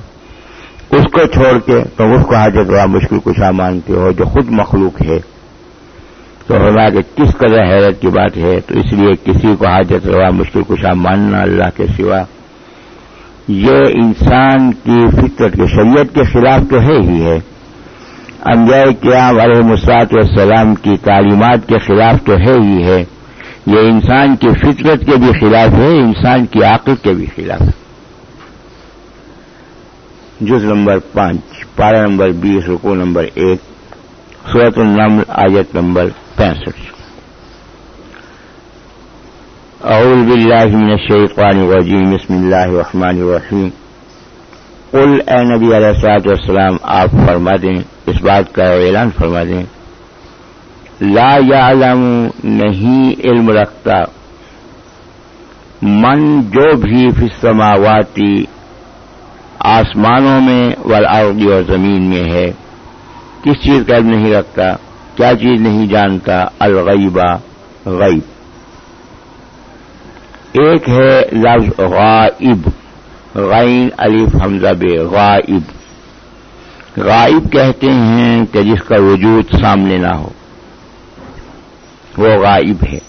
اس کو چھوڑ کے تم اس کو حاجت روا مشکل کشا مانتے ہو جو خود مخلوق ہے۔ تو ہوا کہ کس قدر حیرت کی بات ہے، تو اس لیے کسی کو حاجت روا، مشکل کشا ماننا اللہ کے سوا۔ یہ انسان کی فطرت کے، شریعت کے خلاف تو ہے ہی ہے۔ انجائے کیا علیہ مسرات والسلام کی تعلیمات کے خلاف تو ہے ہی ہے۔ یہ انسان کی فطرت کے بھی خلاف ہے، انسان کی عقل کے بھی خلاف۔ ہے جز نمبر پانچ، پارہ نمبر بیس رکو نمبر ایک صورت النمل، آیت نمبر پینسٹھ اعوذ باللہ من الشیطان الرجیم، بسم اللہ الرحمن الرحیم۔ قل اے نبی علیہ السلاط والسلام، آپ فرما دیں، اس بات کا اعلان فرما دیں۔ لا یعلم، نہیں علم رکھتا۔ من جو بھی فسماواتی آسمانوں میں والارض اور زمین میں ہے، کس چیز کا علم نہیں رکھتا؟ کیا چیز نہیں جانتا؟ الغیبہ، غیب۔ ایک ہے لفظ غائب۔ غین، الف، حمزہ، بے۔ غائب۔ غائب کہتے ہیں کہ جس کا وجود سامنے نہ ہو۔ وہ غائب ہے۔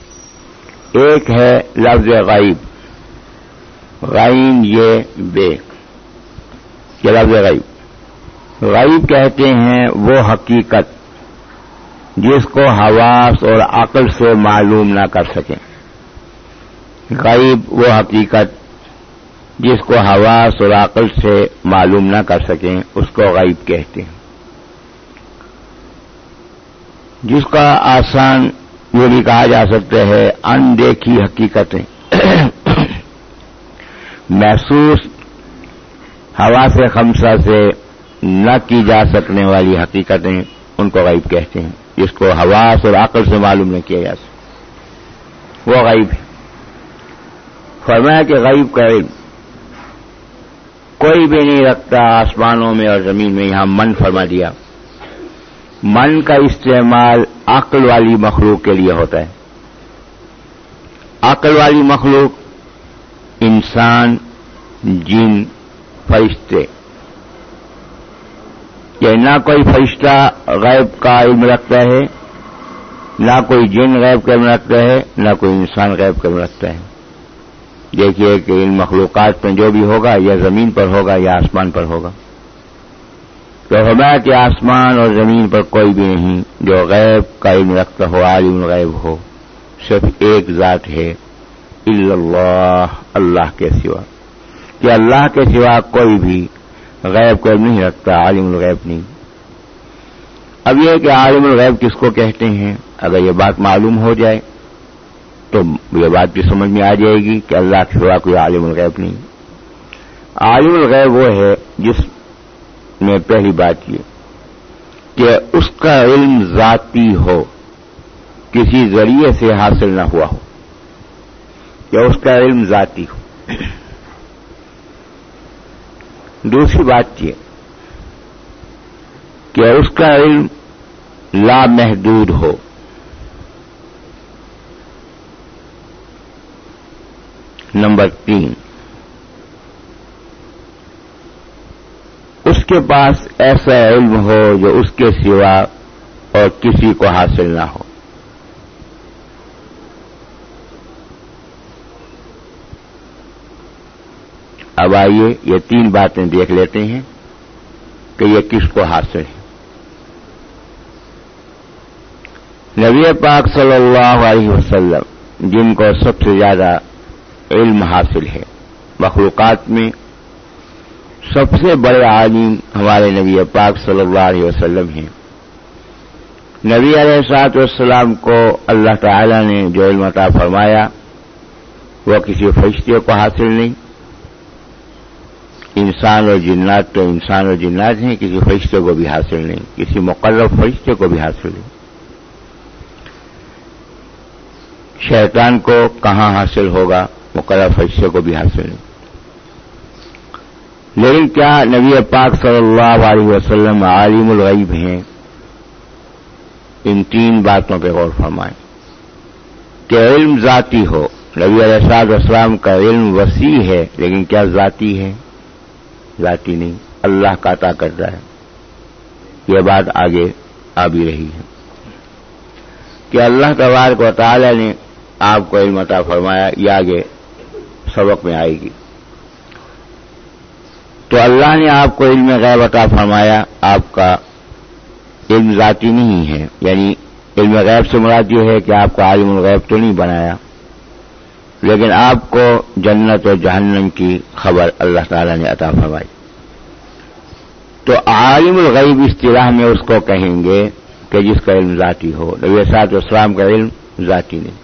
ایک ہے لفظ غائب غائب یہ بے۔ یہ لفظ غائب غائب کہتے ہیں وہ حقیقت۔ جس کو حواس اور عقل سے معلوم نہ کر سکیں۔ غائب وہ حقیقت جس کو حواس اور عقل سے معلوم نہ کر سکیں، اس کو غائب کہتے ہیں۔ جس کا آسان یہ بھی کہا جا سکتا ہے، اندیکھی حقیقتیں۔ محسوس ہوا سے خمسہ سے نہ کی جا سکنے والی حقیقتیں ان کو غائب کہتے ہیں۔ جس کو ہوا اور عقل سے معلوم نہیں کیا جا سکتا وہ غائب ہے۔ فرمایا کہ غائب کا علم کوئی بھی نہیں رکھتا آسمانوں میں اور زمین میں۔ یہاں من فرما دیا۔ من کا استعمال عقل والی مخلوق کے لیے ہوتا ہے۔ عقل والی مخلوق انسان، جن، فرشتے یہ نہ کوئی فرشتہ غیب کا علم رکھتا ہے، نہ کوئی جن غیب کا علم رکھتا ہے، نہ کوئی انسان غیب کا علم رکھتا ہے۔ دیکھیے کہ ان مخلوقات میں جو بھی ہوگا، یا زمین پر ہوگا یا آسمان پر ہوگا۔ تو ہمارا کہ آسمان اور زمین پر کوئی بھی نہیں، جو غیب کا علم رکھتا ہو، عالم غیب ہو، صرف ایک ذات ہے اللہ اللہ کے سوا۔ کہ اللہ کے سوا کوئی بھی غیب کو نہیں رکھتا، عالم الغیب نہیں۔ اب یہ کہ عالم الغیب کس کو کہتے ہیں؟ اگر یہ بات معلوم ہو جائے تو یہ بات بھی سمجھ میں آ جائے گی کہ اللہ کے سوا کوئی عالم الغیب نہیں۔ عالم الغیب وہ ہے جس میں پہلی بات یہ کہ اس کا علم ذاتی ہو، کسی ذریعے سے حاصل نہ ہوا ہو، یا اس کا علم ذاتی ہو۔ دوسری بات یہ کہ اس کا علم لامحدود ہو۔ نمبر تین۔ اس کے پاس ایسا علم ہو جو اس کے سوا اور کسی کو حاصل نہ ہو۔ اب آئیے یہ تین باتیں دیکھ لیتے ہیں کہ یہ کس کو حاصل ہے نبی پاک صلی اللہ علیہ وسلم، جن کو سب سے زیادہ علم حاصل ہے، مخلوقات میں سب سے بڑے عالم ہمارے نبی پاک صلی اللہ علیہ وسلم ہیں۔ نبی علیہ سات والسلام کو اللہ تعالی نے جو علم عطا فرمایا، وہ کسی فرشتے کو حاصل نہیں انسان اور جنات تو انسان اور جنات ہیں، کسی فرشتے کو بھی حاصل نہیں، کسی مقرر فرشتے کو بھی حاصل نہیں۔ شیطان کو کہاں حاصل ہوگا؟ مقرر فرشتے کو بھی حاصل نہیں۔ لیکن کیا نبی پاک صلی اللہ علیہ وسلم عالم الغیب ہیں؟ ان تین باتوں پہ غور فرمائیں۔ کہ علم ذاتی ہو، نبی علیہ صاحب اسلام کا علم وسیع ہے، لیکن کیا ذاتی ہے؟ ذاتی نہیں، اللہ کا عطا کرتا ہے۔ یہ بات آگے آ بھی رہی ہے۔ کہ اللہ تبارک و تعالی نے آپ کو علم عطا فرمایا، یہ آگے سبق میں آئے گی۔ تو اللہ نے آپ کو علم غیب عطا فرمایا، آپ کا علم ذاتی نہیں ہے۔ یعنی علم غیب سے مراد یہ ہے کہ آپ کا عالم الغیب تو نہیں بنایا۔ لیکن آپ کو جنت اور جہنم کی خبر اللہ تعالی نے عطا فرمائی۔ تو عالم الغیب اصطلاح میں اس کو کہیں گے کہ جس کا علم ذاتی ہو، نبی سات اسلام کا علم ذاتی نہیں۔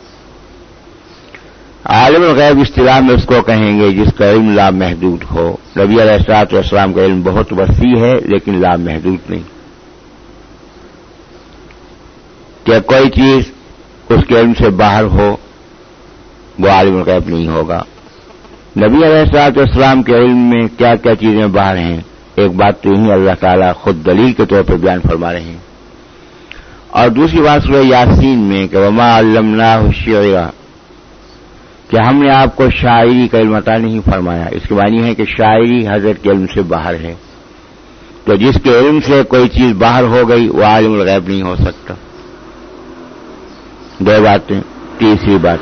عالم الغیب اصطلاح میں اس کو کہیں گے جس کا علم لام محدود ہو۔ نبی علیہ السلاط والسلام کا علم بہت وسیع ہے لیکن لام محدود نہیں۔ کہ کوئی چیز اس کے علم سے باہر ہو وہ عالم الغیب نہیں ہوگا۔ نبی علیہ السلاط والسلام کے علم میں کیا کیا چیزیں باہر ہیں؟ ایک بات تو یہی اللہ تعالیٰ خود دلیل کے طور پر بیان فرما رہے ہیں۔ اور دوسری بات سورہ یاسین میں کہ وما علمنا شعرا کہ ہم نے آپ کو شاعری کا علم عطا نہیں فرمایا۔ اس کی معنی ہے کہ شاعری حضرت کے علم سے باہر ہے۔ تو جس کے علم سے کوئی چیز باہر ہو گئی، وہ عالم الغیب نہیں ہو سکتا۔ دو باتیں، تیسری بات۔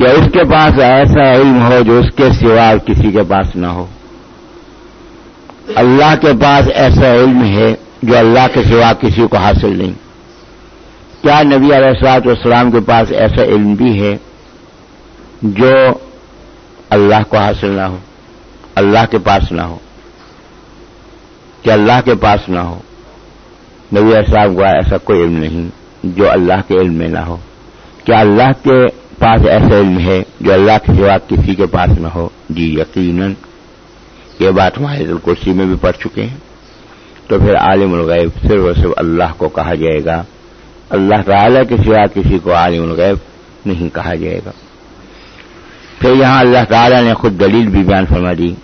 کہ اس کے پاس ایسا علم ہو جو اس کے سوا کسی کے پاس نہ ہو؟ اللہ کے پاس ایسا علم ہے جو اللہ کے سوا کسی کو حاصل نہیں۔ کیا نبی علیہ السلاط والسلام کے پاس ایسا علم بھی ہے جو اللہ کو حاصل نہ ہو، اللہ کے پاس نہ ہو، کہ اللہ کے پاس نہ ہو؟ نبی السلام کو ایسا کوئی علم نہیں جو اللہ کے علم میں نہ ہو۔ کیا اللہ کے پاس ایسا علم ہے جو اللہ کے سوا کسی کے پاس نہ ہو۔ جی یقیناً۔ یہ بات ہمارے الکرسی میں بھی پڑھ چکے ہیں۔ تو پھر عالم الغیب صرف اور صرف اللہ کو کہا جائے گا۔ اللہ تعالی کے سوا کسی کو عالم الغیب نہیں کہا جائے گا۔ پھر یہاں اللہ تعالی نے خود دلیل بھی بیان فرما دی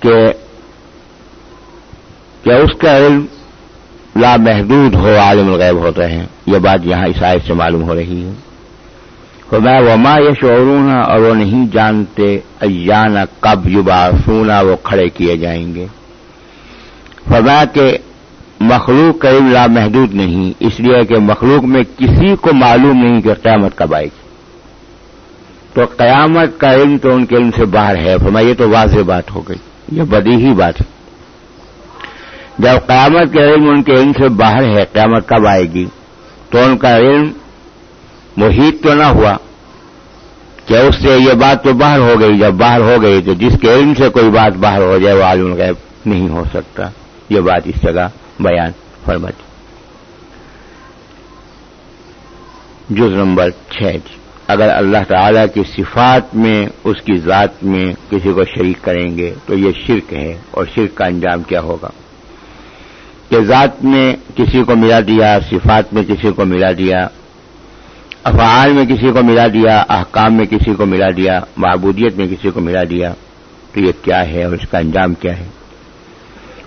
کہ کیا اس کا علم لامحدود ہو عالم الغیب ہوتا ہے۔ یہ بات یہاں عیسائی سے معلوم ہو رہی ہے۔ میں وما یہ شعرون اور وہ نہیں جانتے ایانا کب یوبا سونا وہ کھڑے کیے جائیں گے۔ فما کے مخلوق کا علم محدود نہیں، اس لیے کہ مخلوق میں کسی کو معلوم نہیں کہ قیامت کب آئے گی۔ تو قیامت کا علم تو ان کے علم سے باہر ہے۔ فرما یہ تو واضح بات ہو گئی، یہ بدی ہی بات ہے۔ جب قیامت کا علم ان کے علم سے باہر ہے، قیامت کب آئے گی، تو ان کا علم محیط تو نہ ہوا کہ اس سے یہ بات تو باہر ہو گئی، جب باہر ہو گئی تو جس کے علم سے کوئی بات باہر ہو جائے وہ عالم غیب نہیں ہو سکتا۔ یہ بات اس جگہ بیان فرمت جز نمبر چھ۔ اگر اللہ تعالی کی صفات میں، اس کی ذات میں کسی کو شریک کریں گے تو یہ شرک ہے اور شرک کا انجام کیا ہوگا؟ کہ ذات میں کسی کو ملا دیا، صفات میں کسی کو ملا دیا افعال میں کسی کو ملا دیا، احکام میں کسی کو ملا دیا، معبودیت میں کسی کو ملا دیا، تو یہ کیا ہے اور اس کا انجام کیا ہے؟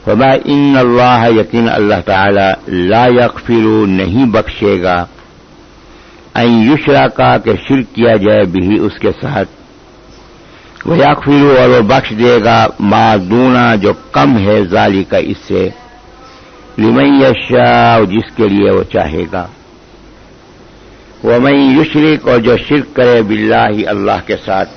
فما ان اللہ یقین اللہ تعالی لا یغفر نہیں بخشے گا۔ یشرا کا کہ شرک کیا جائے بھی اس کے ساتھ۔ وہ یقفیرو اور وہ بخش دے گا دونا جو کم ہے ظالی کا اس سے۔ یشا جس کے لیے وہ چاہے گا۔ وہ میں یشرق اور جو شرک کرے بلّہ اللہ کے ساتھ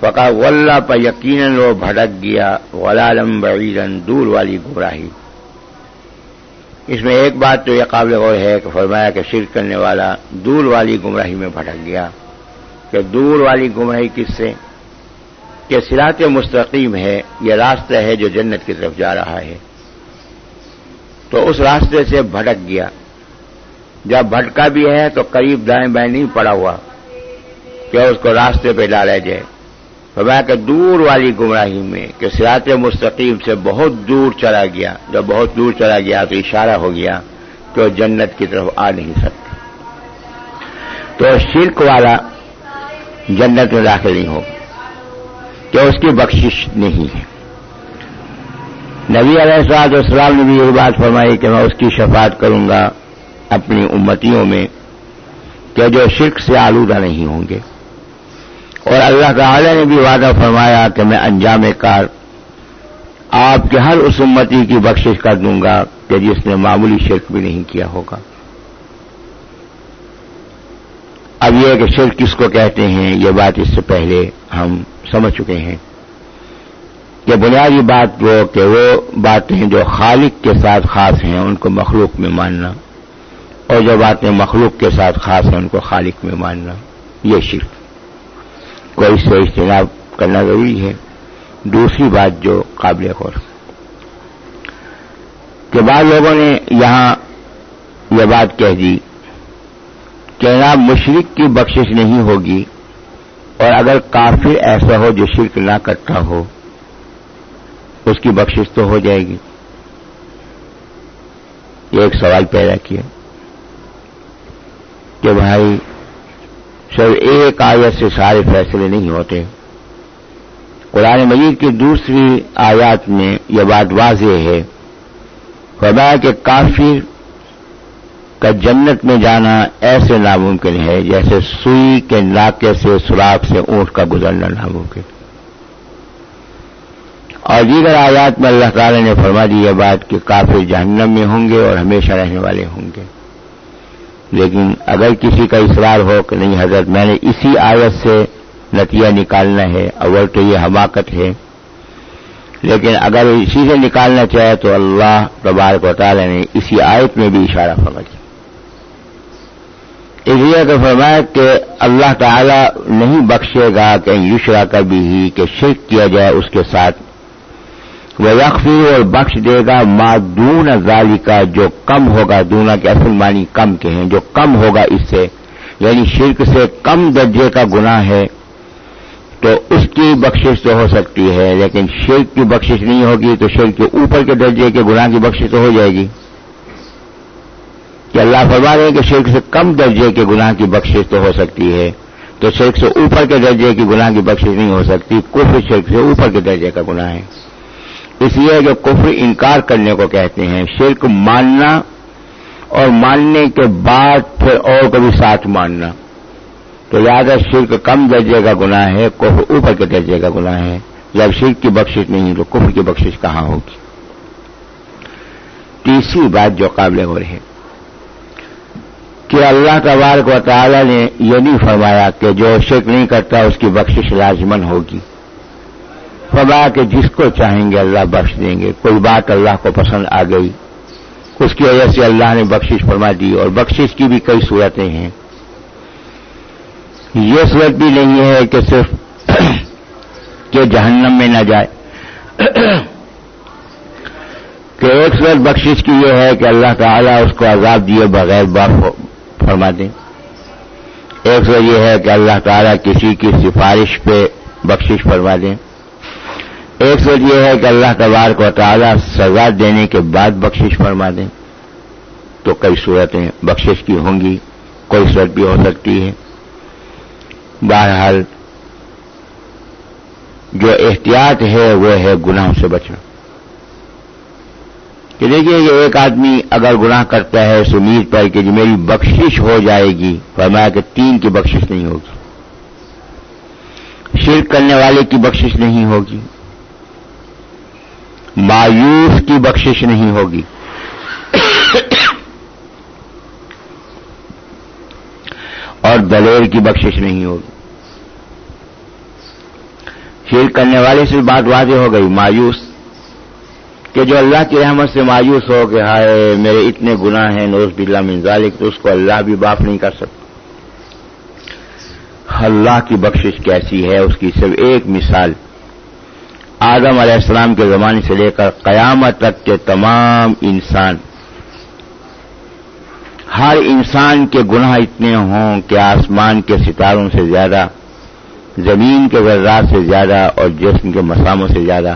فقا غلّہ پر یقیناً وہ بھڑک گیا غلالم بعیدن دور والی گمراہی۔ اس میں ایک بات تو یہ قابل غور ہے کہ فرمایا کہ شرک کرنے والا دور والی گمراہی میں بھٹک گیا۔ کہ دور والی گمراہی کس سے؟ کہ سرات مستقیم ہے، یہ راستہ ہے جو جنت کی طرف جا رہا ہے۔ تو اس راستے سے بھٹک گیا۔ جب بھٹکا بھی ہے تو قریب دائیں بائیں نہیں پڑا ہوا کہ اس کو راستے پہ ڈالا جائے۔ فرمایا کہ دور والی گمراہی میں کہ سرات مستقیم سے بہت دور چلا گیا، جب بہت دور چلا گیا تو اشارہ ہو گیا کہ وہ جنت کی طرف آ نہیں سکتا۔ تو شرک والا جنت میں داخل نہیں ہوگا، کہ اس کی بخشش نہیں ہے۔ نبی علیہ السلام نے بھی یہ بات فرمائی کہ میں اس کی شفاعت کروں گا۔ اپنی امتیوں میں کہ جو شرک سے آلودہ نہیں ہوں گے۔ اور اللہ تعالی نے بھی وعدہ فرمایا کہ میں انجام کار آپ کے ہر اس امتی کی بخشش کر دوں گا کہ جس نے معمولی شرک بھی نہیں کیا ہوگا۔ اب یہ کہ شرک کس کو کہتے ہیں، یہ بات اس سے پہلے ہم سمجھ چکے ہیں۔ کہ بنیادی بات وہ کہ وہ باتیں جو خالق کے ساتھ خاص ہیں، ان کو مخلوق میں ماننا۔ اور جو باتیں مخلوق کے ساتھ خاص ہیں ان کو خالق میں ماننا، یہ شرک۔ کو اس سے اجتناب کرنا ضروری ہے۔ دوسری بات جو قابل غور۔ کہ بعض لوگوں نے یہاں یہ بات کہہ دی کہ جناب مشرق کی بخشش نہیں ہوگی اور اگر کافر ایسا ہو جو شرک نہ کرتا ہو، اس کی بخشش تو ہو جائے گی۔ یہ ایک سوال پیدا کیا۔ کہ بھائی، صرف ایک آیت سے سارے فیصلے نہیں ہوتے۔ قرآن مجید کی دوسری آیات میں یہ بات واضح ہے۔ خدا کہ کافر کا جنت میں جانا ایسے ناممکن ہے جیسے سوئی کے ناکے سے، سوراخ سے اونٹ کا گزرنا ناممکن۔ اور دیگر آیات میں اللہ تعالی نے فرما دی یہ بات کہ کافر جہنم میں ہوں گے اور ہمیشہ رہنے والے ہوں گے۔ لیکن اگر کسی کا اصرار ہو کہ نہیں حضرت، میں نے اسی آیت سے نتیجہ نکالنا ہے، اول تو یہ حماقت ہے۔ لیکن اگر اسی سے نکالنا چاہے تو اللہ تبارک و تعالی نے اسی آیت میں بھی اشارہ فرمایا۔ اس لیے کہ فرمایا کہ اللہ تعالی نہیں بخشے گا کہ یشرا کا بھی ہی کہ شرک کیا جائے اس کے ساتھ۔ وہ یکفی اور بخش دے گا مادون ازالی کا جو کم ہوگا دونا کے اصل معنی کم کے ہیں، جو کم ہوگا اس سے یعنی شرک سے کم درجے کا گناہ ہے، تو اس کی بخشش تو ہو سکتی ہے، لیکن شرک کی بخشش نہیں ہوگی تو شرک کے اوپر کے درجے کے گناہ کی بخشش تو ہو جائے گی۔ کہ اللہ فرما رہے ہیں کہ شرک سے کم درجے کے گناہ کی بخشش تو ہو سکتی ہے، تو شرک سے اوپر کے درجے کی گناہ کی بخشش نہیں ہو سکتی، کفر شرک سے اوپر کے درجے کا گناہ ہے۔ اس لیے جو کفر انکار کرنے کو کہتے ہیں، شرک ماننا اور ماننے کے بعد پھر اور کبھی ساتھ ماننا۔ تو لہٰذا شرک کم درجے کا گناہ ہے، کفر اوپر کے درجے کا گناہ ہے۔ جب شرک کی بخشش نہیں، تو کفر کی بخشش کہاں ہوگی؟ تیسری بات جو قابل ہو رہی ہے کہ اللہ تبارک و تعالی نے یہ نہیں فرمایا کہ جو شرک نہیں کرتا، اس کی بخشش لازمن ہوگی۔ فرمایا کہ جس کو چاہیں گے اللہ بخش دیں گے۔ کوئی بات اللہ کو پسند آ گئی۔ اس کی وجہ سے اللہ نے بخشش فرما دی اور بخشش کی بھی کئی صورتیں ہیں۔ یہ صورت بھی نہیں ہے کہ صرف کہ جہنم میں نہ جائے۔ کہ ایک صورت بخشش کی یہ ہے کہ اللہ تعالیٰ اس کو عذاب دیے بغیر برف فرما دیں ایک صورت یہ ہے کہ اللہ تعالیٰ کسی کی سفارش پہ بخشش فرما دیں ایک سوچ یہ ہے کہ اللہ تبار کو تعالیٰ سزا دینے کے بعد بخشش فرما دیں تو کئی صورتیں بخشش کی ہوں گی، کوئی صورت بھی ہو سکتی ہے۔ بہرحال جو احتیاط ہے وہ ہے گناہوں سے بچنا۔ کہ دیکھیے یہ ایک آدمی اگر گناہ کرتا ہے، اس امید پر کہ جی میری بخشش ہو جائے گی، فرمایا کہ تین کی بخشش نہیں ہوگی۔ شرک کرنے والے کی بخشش نہیں ہوگی۔ مایوس کی بخشش نہیں ہوگی۔ اور دلیر کی بخشش نہیں ہوگی۔ شرک کرنے والے سے بات واضح ہو گئی، مایوس۔ کہ جو اللہ کی رحمت سے مایوس ہو کہ ہائے میرے اتنے گناہ ہیں نوز بلّہ منظالک تو اس کو اللہ بھی باف نہیں کر سکتا۔ اللہ کی بخشش کیسی ہے؟ اس کی صرف ایک مثال۔ آدم علیہ السلام کے زمانے سے لے کر قیامت تک کے تمام انسان، ہر انسان کے گناہ اتنے ہوں کہ آسمان کے ستاروں سے زیادہ، زمین کے ذرات سے زیادہ اور جسم کے مساموں سے زیادہ۔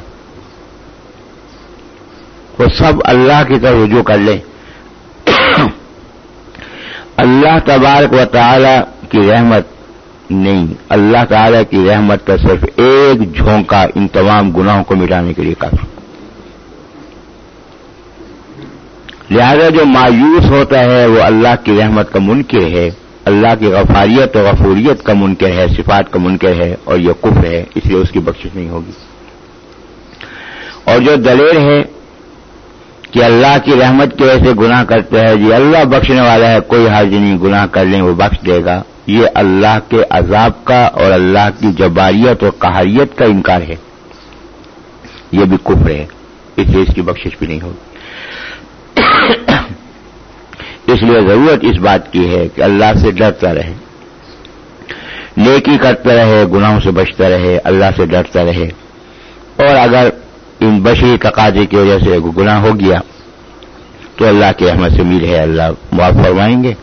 وہ سب اللہ کی طرف رجوع کر لیں۔ اللہ تبارک و تعالی کی رحمت نہیں۔ اللہ تعالی کی رحمت کا صرف ایک جھونکا ان تمام گناہوں کو مٹانے کے لیے کافی۔ لہذا جو مایوس ہوتا ہے وہ اللہ کی رحمت کا منکر ہے، اللہ کی غفاریت اور غفوریت کا منکر ہے، صفات کا منکر ہے اور یہ کفر ہے، اس لیے اس کی بخشش نہیں ہوگی۔ اور جو دلیر ہے کہ اللہ کی رحمت کی وجہ سے گناہ کرتے ہیں جی اللہ بخشنے والا ہے، کوئی حاضر نہیں، گناہ کر لیں، وہ بخش دے گا۔ یہ اللہ کے عذاب کا اور اللہ کی جباریت اور کہاریت کا انکار ہے۔ یہ بھی کفر ہے، اس لیے اس کی بخشش بھی نہیں ہوگی۔ اس لیے ضرورت اس بات کی ہے کہ اللہ سے ڈرتا رہے۔ نیکی کرتا رہے، گناہوں سے بچتا رہے، اللہ سے ڈرتا رہے۔ اور اگر ان بشری تقاضے کی وجہ سے گناہ ہو گیا، تو اللہ کی احمد سے امید ہے۔ اللہ معاف فرمائیں گے۔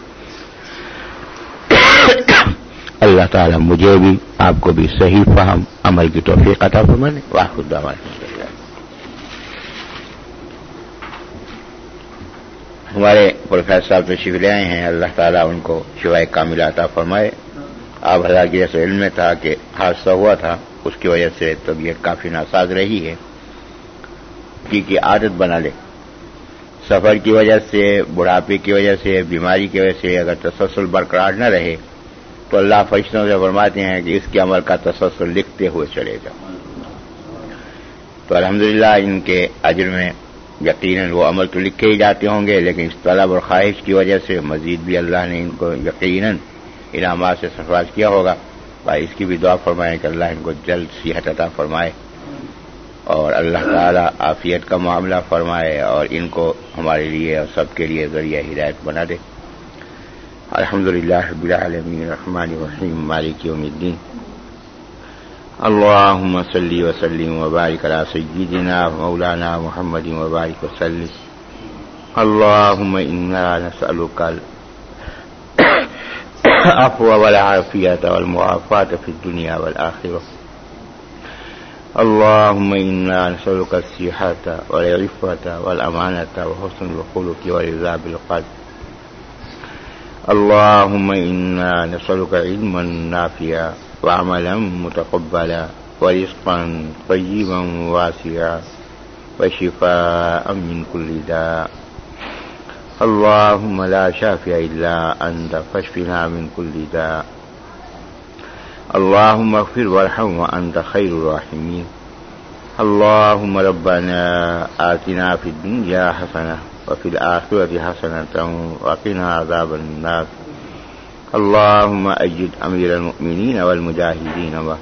اللہ تعالیٰ مجھے بھی، آپ کو بھی صحیح فہم، عمل کی توفیق عطا فرمانے واہ ہمارے پروفیسر صاحب تشریف لے آئے ہیں، اللہ تعالیٰ ان کو شوائے کامل عطا فرمائے۔ آپ ہزار کی جیسے علم میں تھا کہ حادثہ ہوا تھا، اس کی وجہ سے طبیعت کافی ناساز رہی ہے۔ کی عادت بنا لے۔ سفر کی وجہ سے، بڑھاپے کی وجہ سے، بیماری کی وجہ سے اگر تسلسل برقرار نہ رہے تو اللہ فرشتوں سے فرماتے ہیں کہ اس کے عمل کا تسلسل لکھتے ہوئے چلے گا تو الحمدللہ ان کے اجر میں یقیناً وہ عمل تو لکھے ہی جاتے ہوں گے، لیکن اس طلب اور خواہش کی وجہ سے مزید بھی اللہ نے ان کو یقیناً انعامات سے سفارش کیا ہوگا۔ بھائی، اس کی بھی دعا فرمائیں کہ اللہ ان کو جلد صحت عطا فرمائے اور اللہ تعالی عافیت کا معاملہ فرمائے اور ان کو ہمارے لیے اور سب کے لیے ذریعہ ہدایت بنا دے۔ الحمد للہ العالمین الرحمن الرحیم مالک یوم الدین اللهم صل وسلم وبارك على سيدنا مولانا محمد وبارك وسلم. اللهم إنا نسألك العفو والعافية والمعافاة في الدنيا والآخرة. اللهم إنا نسألك الصحة والعفة والأمانة وحسن الخلق والرضا بالقلب اللهم إنا نسألك علما نافعا وعملا متقبلا ورزقا طيبا واسعا وشفاء من كل داء. اللهم لا شافع إلا أنت فاشفنا من كل داء. اللهم اغفر وارحم وأنت خير الراحمين. اللهم ربنا آتنا في الدنيا حسنة وفي الآخرة حسنة وقنا عذاب النار. اللهم أجد أمير المؤمنين والمجاهدين و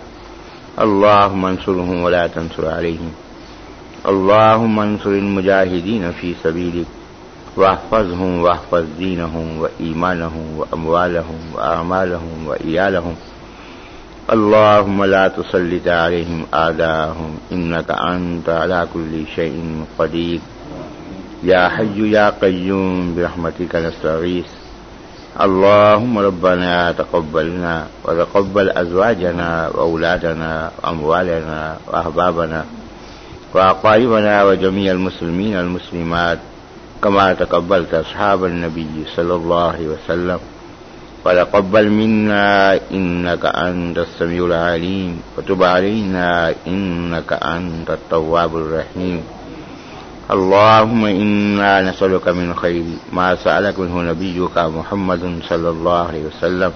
اللهم انصرهم ولا تنصر عليهم. اللهم انصر المجاهدين في سبيلك. واحفظهم واحفظ دينهم وإيمانهم وأموالهم وأعمالهم وإيالهم. اللهم لا تسلط عليهم آداهم إنك أنت على كل شيء قدير. يا حي يا قيوم برحمتك نستغيث. اللهم ربنا تقبلنا وتقبل أزواجنا وأولادنا وأموالنا وأحبابنا وأقاربنا وجميع المسلمين المسلمات كما تقبلت أصحاب النبي صلى الله عليه وسلم. وتقبل منا إنك أنت السميع العليم. وتب علينا إنك أنت التواب الرحيم. اللهم إنا نسألك من خير ما سألك منه نبيك محمد صلى الله عليه وسلم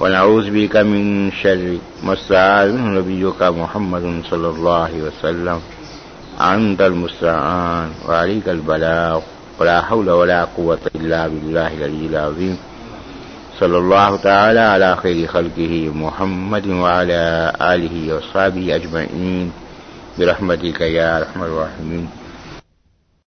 ونعوذ بك من شر ما استعاذ منه نبيك محمد صلى الله عليه وسلم. أنت المستعان وعليك البلاغ ولا حول ولا قوة إلا بالله العلي العظيم. صلى الله تعالى على خير خلقه محمد وعلى آله وصحبه أجمعين. برحمتك يا أرحم الراحمين.